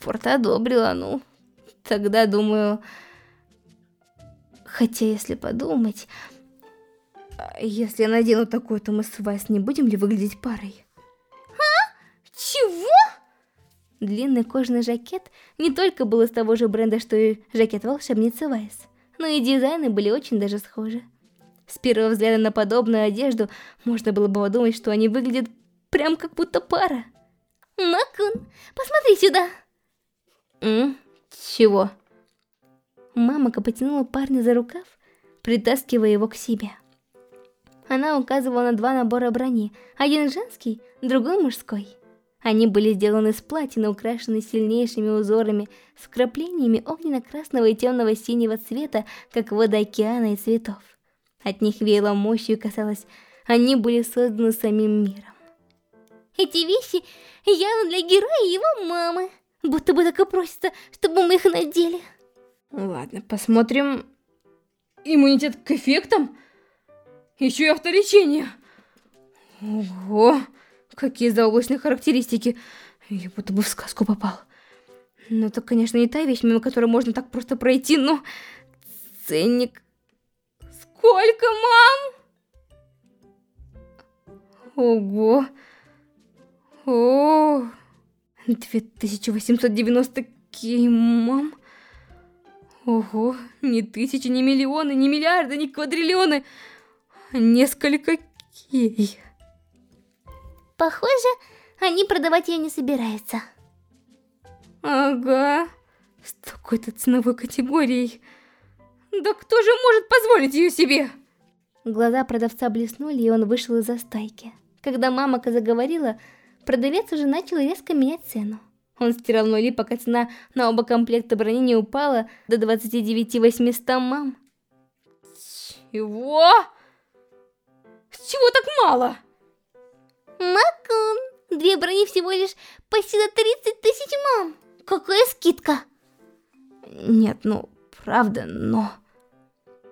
Порта одобрила, ну. Тогда думаю... Хотя, если подумать... Если я надену такое, то мы с Вайс не будем ли выглядеть парой? А? Чего? Длинный кожаный жакет не только был из того же бренда, что и жакет волшебницы Вайс, но и дизайны были очень даже схожи. С первого взгляда на подобную одежду можно было бы подумать, что они выглядят прям как будто пара. Макун, посмотри сюда! М? Чего? Мамака потянула парня за рукав, притаскивая его к себе. Она указывала на два набора брони, один женский, другой мужской. Они были сделаны из платины, украшены сильнейшими узорами, с вкраплениями огненно-красного и темного синего цвета, как вода океана и цветов. От них веяло мощью и казалось, они были созданы самим миром. Эти вещи явно для героя и его мамы. Будто бы так и просится, чтобы мы их надели. Ладно, посмотрим. Иммунитет к эффектам? Еще и автолечение. Ого, какие заоблачные характеристики. Я будто бы в сказку попал. Ну, это, конечно, не та вещь, мимо которой можно так просто пройти, но... Ценник... Сколько, мам? Ого. О, 2890 кей, мам. Ого, ни тысячи, ни миллионы, ни миллиарды, ни квадриллионы несколько кей. Похоже, они продавать ее не собираются. Ага, с такой-то ценовой категорией. Да кто же может позволить ее себе? Глаза продавца блеснули, и он вышел из-за стайки. Когда мамака заговорила, продавец уже начал резко менять цену. Он стирал нули, пока цена на оба комплекта брони не упала до 29 800 мам. Чего? Чего так мало? Макун, две брони всего лишь почти за 30 тысяч мам. Какая скидка? Нет, ну, правда, но...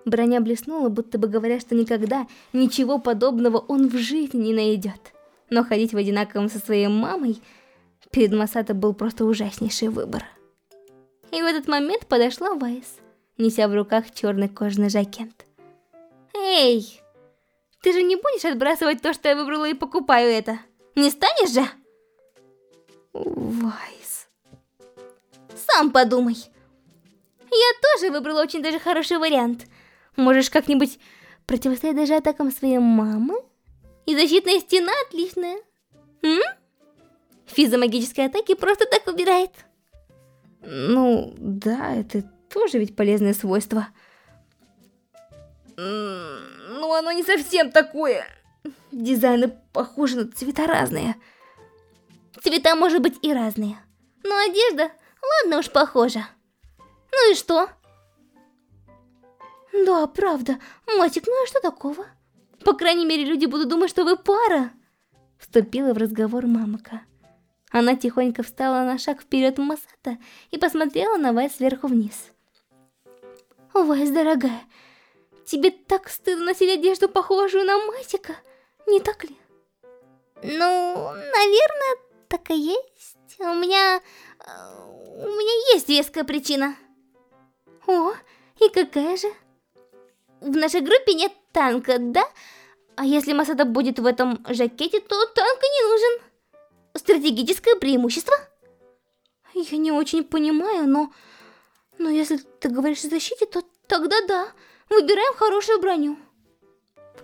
Броня блеснула, будто бы говоря, что никогда ничего подобного он в жизни не найдет. Но ходить в одинаковом со своей мамой перед Масато был просто ужаснейший выбор. И в этот момент подошла Вайс, неся в руках черный кожаный жакет. «Эй, ты же не будешь отбрасывать то, что я выбрала и покупаю это? Не станешь же? Вайс. Сам подумай. Я тоже выбрала очень даже хороший вариант. Можешь как-нибудь противостоять даже атакам своей мамы? И защитная стена отличная. М? Физа магической атаки просто так выбирает. Ну, да, это тоже ведь полезное свойство. Ну, оно не совсем такое. Дизайны похожи, но цвета разные. Цвета может быть и разные. Но одежда, ладно уж, похожа. Ну и что? Да, правда. Матик, ну и что такого? По крайней мере, люди будут думать, что вы пара. Вступила в разговор мамака. Она тихонько встала на шаг вперед Масата и посмотрела на Вайс сверху вниз. Вайс, дорогая, Тебе так стыдно носить одежду, похожую на Масика, не так ли? Ну, наверное, так и есть. У меня... Э, у меня есть веская причина. О, и какая же? в нашей группе нет танка, да? А если Масада будет в этом жакете, то танка не нужен. Стратегическое преимущество? Я не очень понимаю, но... Но если ты говоришь о защите, то тогда да. Выбираем хорошую броню.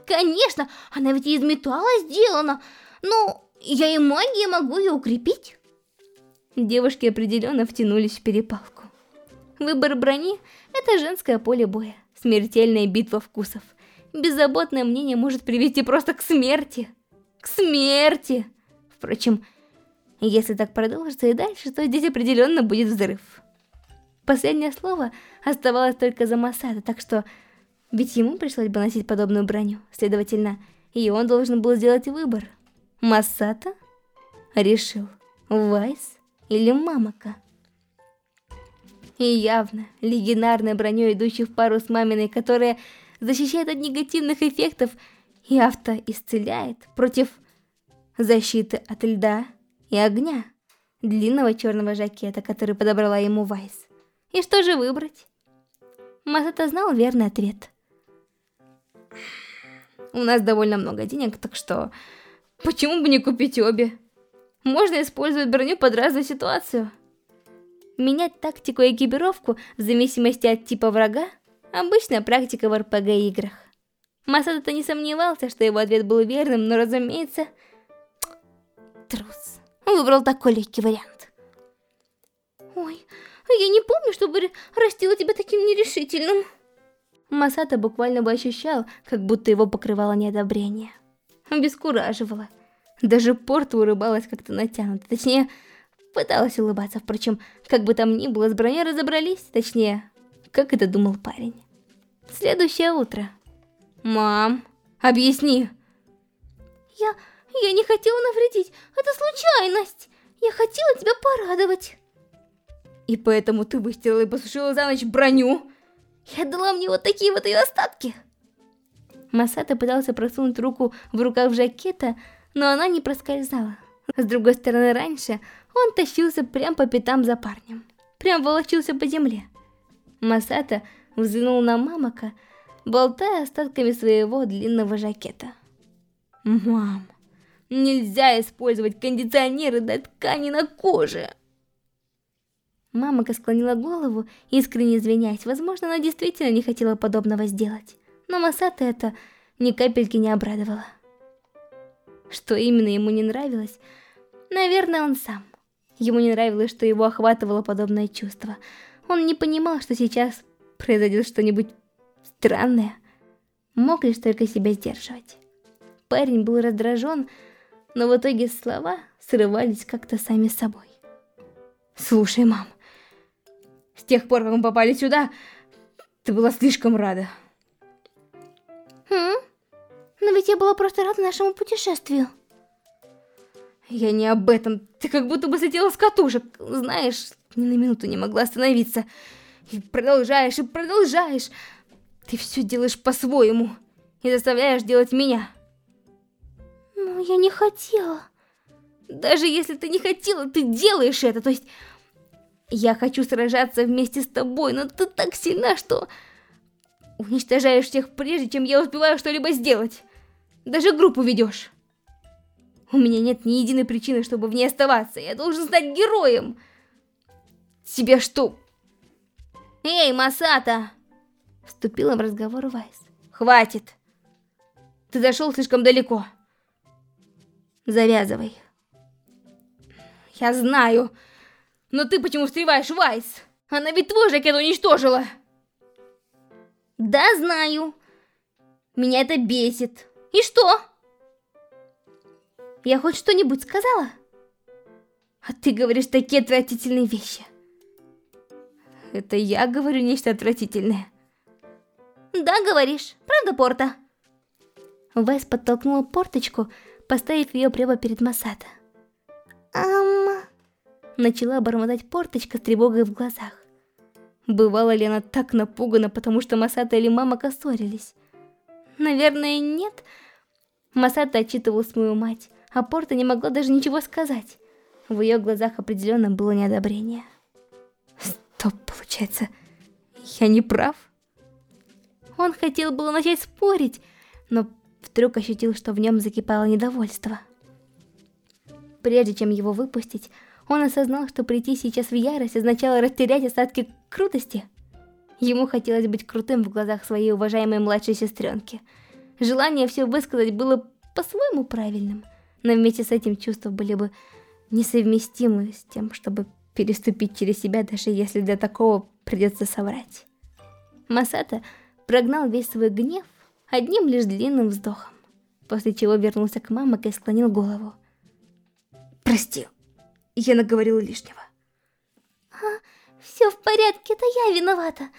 Конечно, она ведь из металла сделана. Но я и магией могу ее укрепить. Девушки определенно втянулись в перепалку. Выбор брони – это женское поле боя. Смертельная битва вкусов. Беззаботное мнение может привести просто к смерти. К смерти! Впрочем, если так продолжится и дальше, то здесь определенно будет взрыв. Последнее слово оставалось только за Масада, так что... Ведь ему пришлось бы носить подобную броню. Следовательно, и он должен был сделать выбор. Масата решил. Вайс или Мамака. И явно, легендарной броней, идущей в пару с маминой, которая защищает от негативных эффектов и автоисцеляет против защиты от льда и огня, длинного черного жакета, который подобрала ему Вайс. И что же выбрать? Масата знал верный ответ. У нас довольно много денег, так что почему бы не купить обе? Можно использовать броню под разную ситуацию. Менять тактику и экипировку в зависимости от типа врага – обычная практика в РПГ-играх. Масада-то не сомневался, что его ответ был верным, но, разумеется, трус. Выбрал такой легкий вариант. Ой, я не помню, чтобы растила тебя таким нерешительным. Масата буквально бы ощущал, как будто его покрывало неодобрение. Обескураживало. Даже порта улыбалась как-то натянуто, точнее, пыталась улыбаться, впрочем, как бы там ни было, с броней разобрались, точнее, как это думал парень. Следующее утро. Мам, объясни. Я... я не хотела навредить, это случайность. Я хотела тебя порадовать. И поэтому ты выстирала и посушила за ночь броню? Я дала мне вот такие вот ее остатки. Масата пытался просунуть руку в рукав жакета, но она не проскользала. С другой стороны, раньше он тащился прям по пятам за парнем. Прям волочился по земле. Масата взглянул на Мамака, болтая остатками своего длинного жакета. «Мам, нельзя использовать кондиционеры для ткани на коже!» Мамака склонила голову, искренне извиняясь. Возможно, она действительно не хотела подобного сделать. Но Масата это ни капельки не обрадовало. Что именно ему не нравилось? Наверное, он сам. Ему не нравилось, что его охватывало подобное чувство. Он не понимал, что сейчас произойдет что-нибудь странное. Мог лишь только себя сдерживать. Парень был раздражен, но в итоге слова срывались как-то сами собой. «Слушай, мам, с тех пор, как мы попали сюда, ты была слишком рада». Хм? Но ведь я была просто рада нашему путешествию. Я не об этом. Ты как будто бы слетела с катушек. Знаешь, ни на минуту не могла остановиться. И продолжаешь, и продолжаешь. Ты все делаешь по-своему. И заставляешь делать меня. Но я не хотела. Даже если ты не хотела, ты делаешь это. То есть, я хочу сражаться вместе с тобой, но ты так сильна, что... Уничтожаешь всех прежде, чем я успеваю что-либо сделать. Даже группу ведешь. У меня нет ни единой причины, чтобы в ней оставаться. Я должен стать героем. Тебе что? Эй, Масата! Вступила в разговор Вайс. Хватит. Ты зашел слишком далеко. Завязывай. Я знаю. Но ты почему встреваешь, Вайс? Она ведь твой жакет уничтожила. Да, знаю. Меня это бесит. И что? Я хоть что-нибудь сказала? А ты говоришь такие отвратительные вещи. Это я говорю нечто отвратительное. Да, говоришь. Правда, Порта? Вайс подтолкнула порточку, поставив ее прямо перед Масата. Ам... Начала бормотать порточка с тревогой в глазах. Бывала ли она так напугана, потому что Масата или мама ссорились? Наверное, нет. Масата отчитывал свою мать, а Порта не могла даже ничего сказать. В ее глазах определенно было неодобрение. Стоп, получается, я не прав? Он хотел было начать спорить, но вдруг ощутил, что в нем закипало недовольство. Прежде чем его выпустить, он осознал, что прийти сейчас в ярость означало растерять остатки крутости. Ему хотелось быть крутым в глазах своей уважаемой младшей сестренки. Желание все высказать было по-своему правильным, но вместе с этим чувства были бы несовместимы с тем, чтобы переступить через себя, даже если для такого придется соврать. Масата прогнал весь свой гнев одним лишь длинным вздохом, после чего вернулся к маме и склонил голову. «Прости, я наговорил лишнего». А, все в порядке, это я виновата.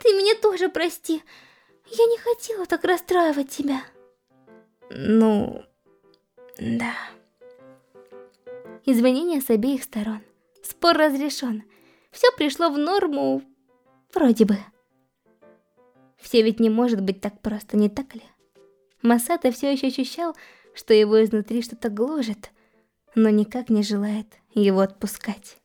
Ты меня тоже прости. Я не хотела так расстраивать тебя. Ну, да. Извинения с обеих сторон. Спор разрешен. Все пришло в норму, вроде бы. Все ведь не может быть так просто, не так ли? Масата все еще ощущал, что его изнутри что-то гложет, но никак не желает его отпускать.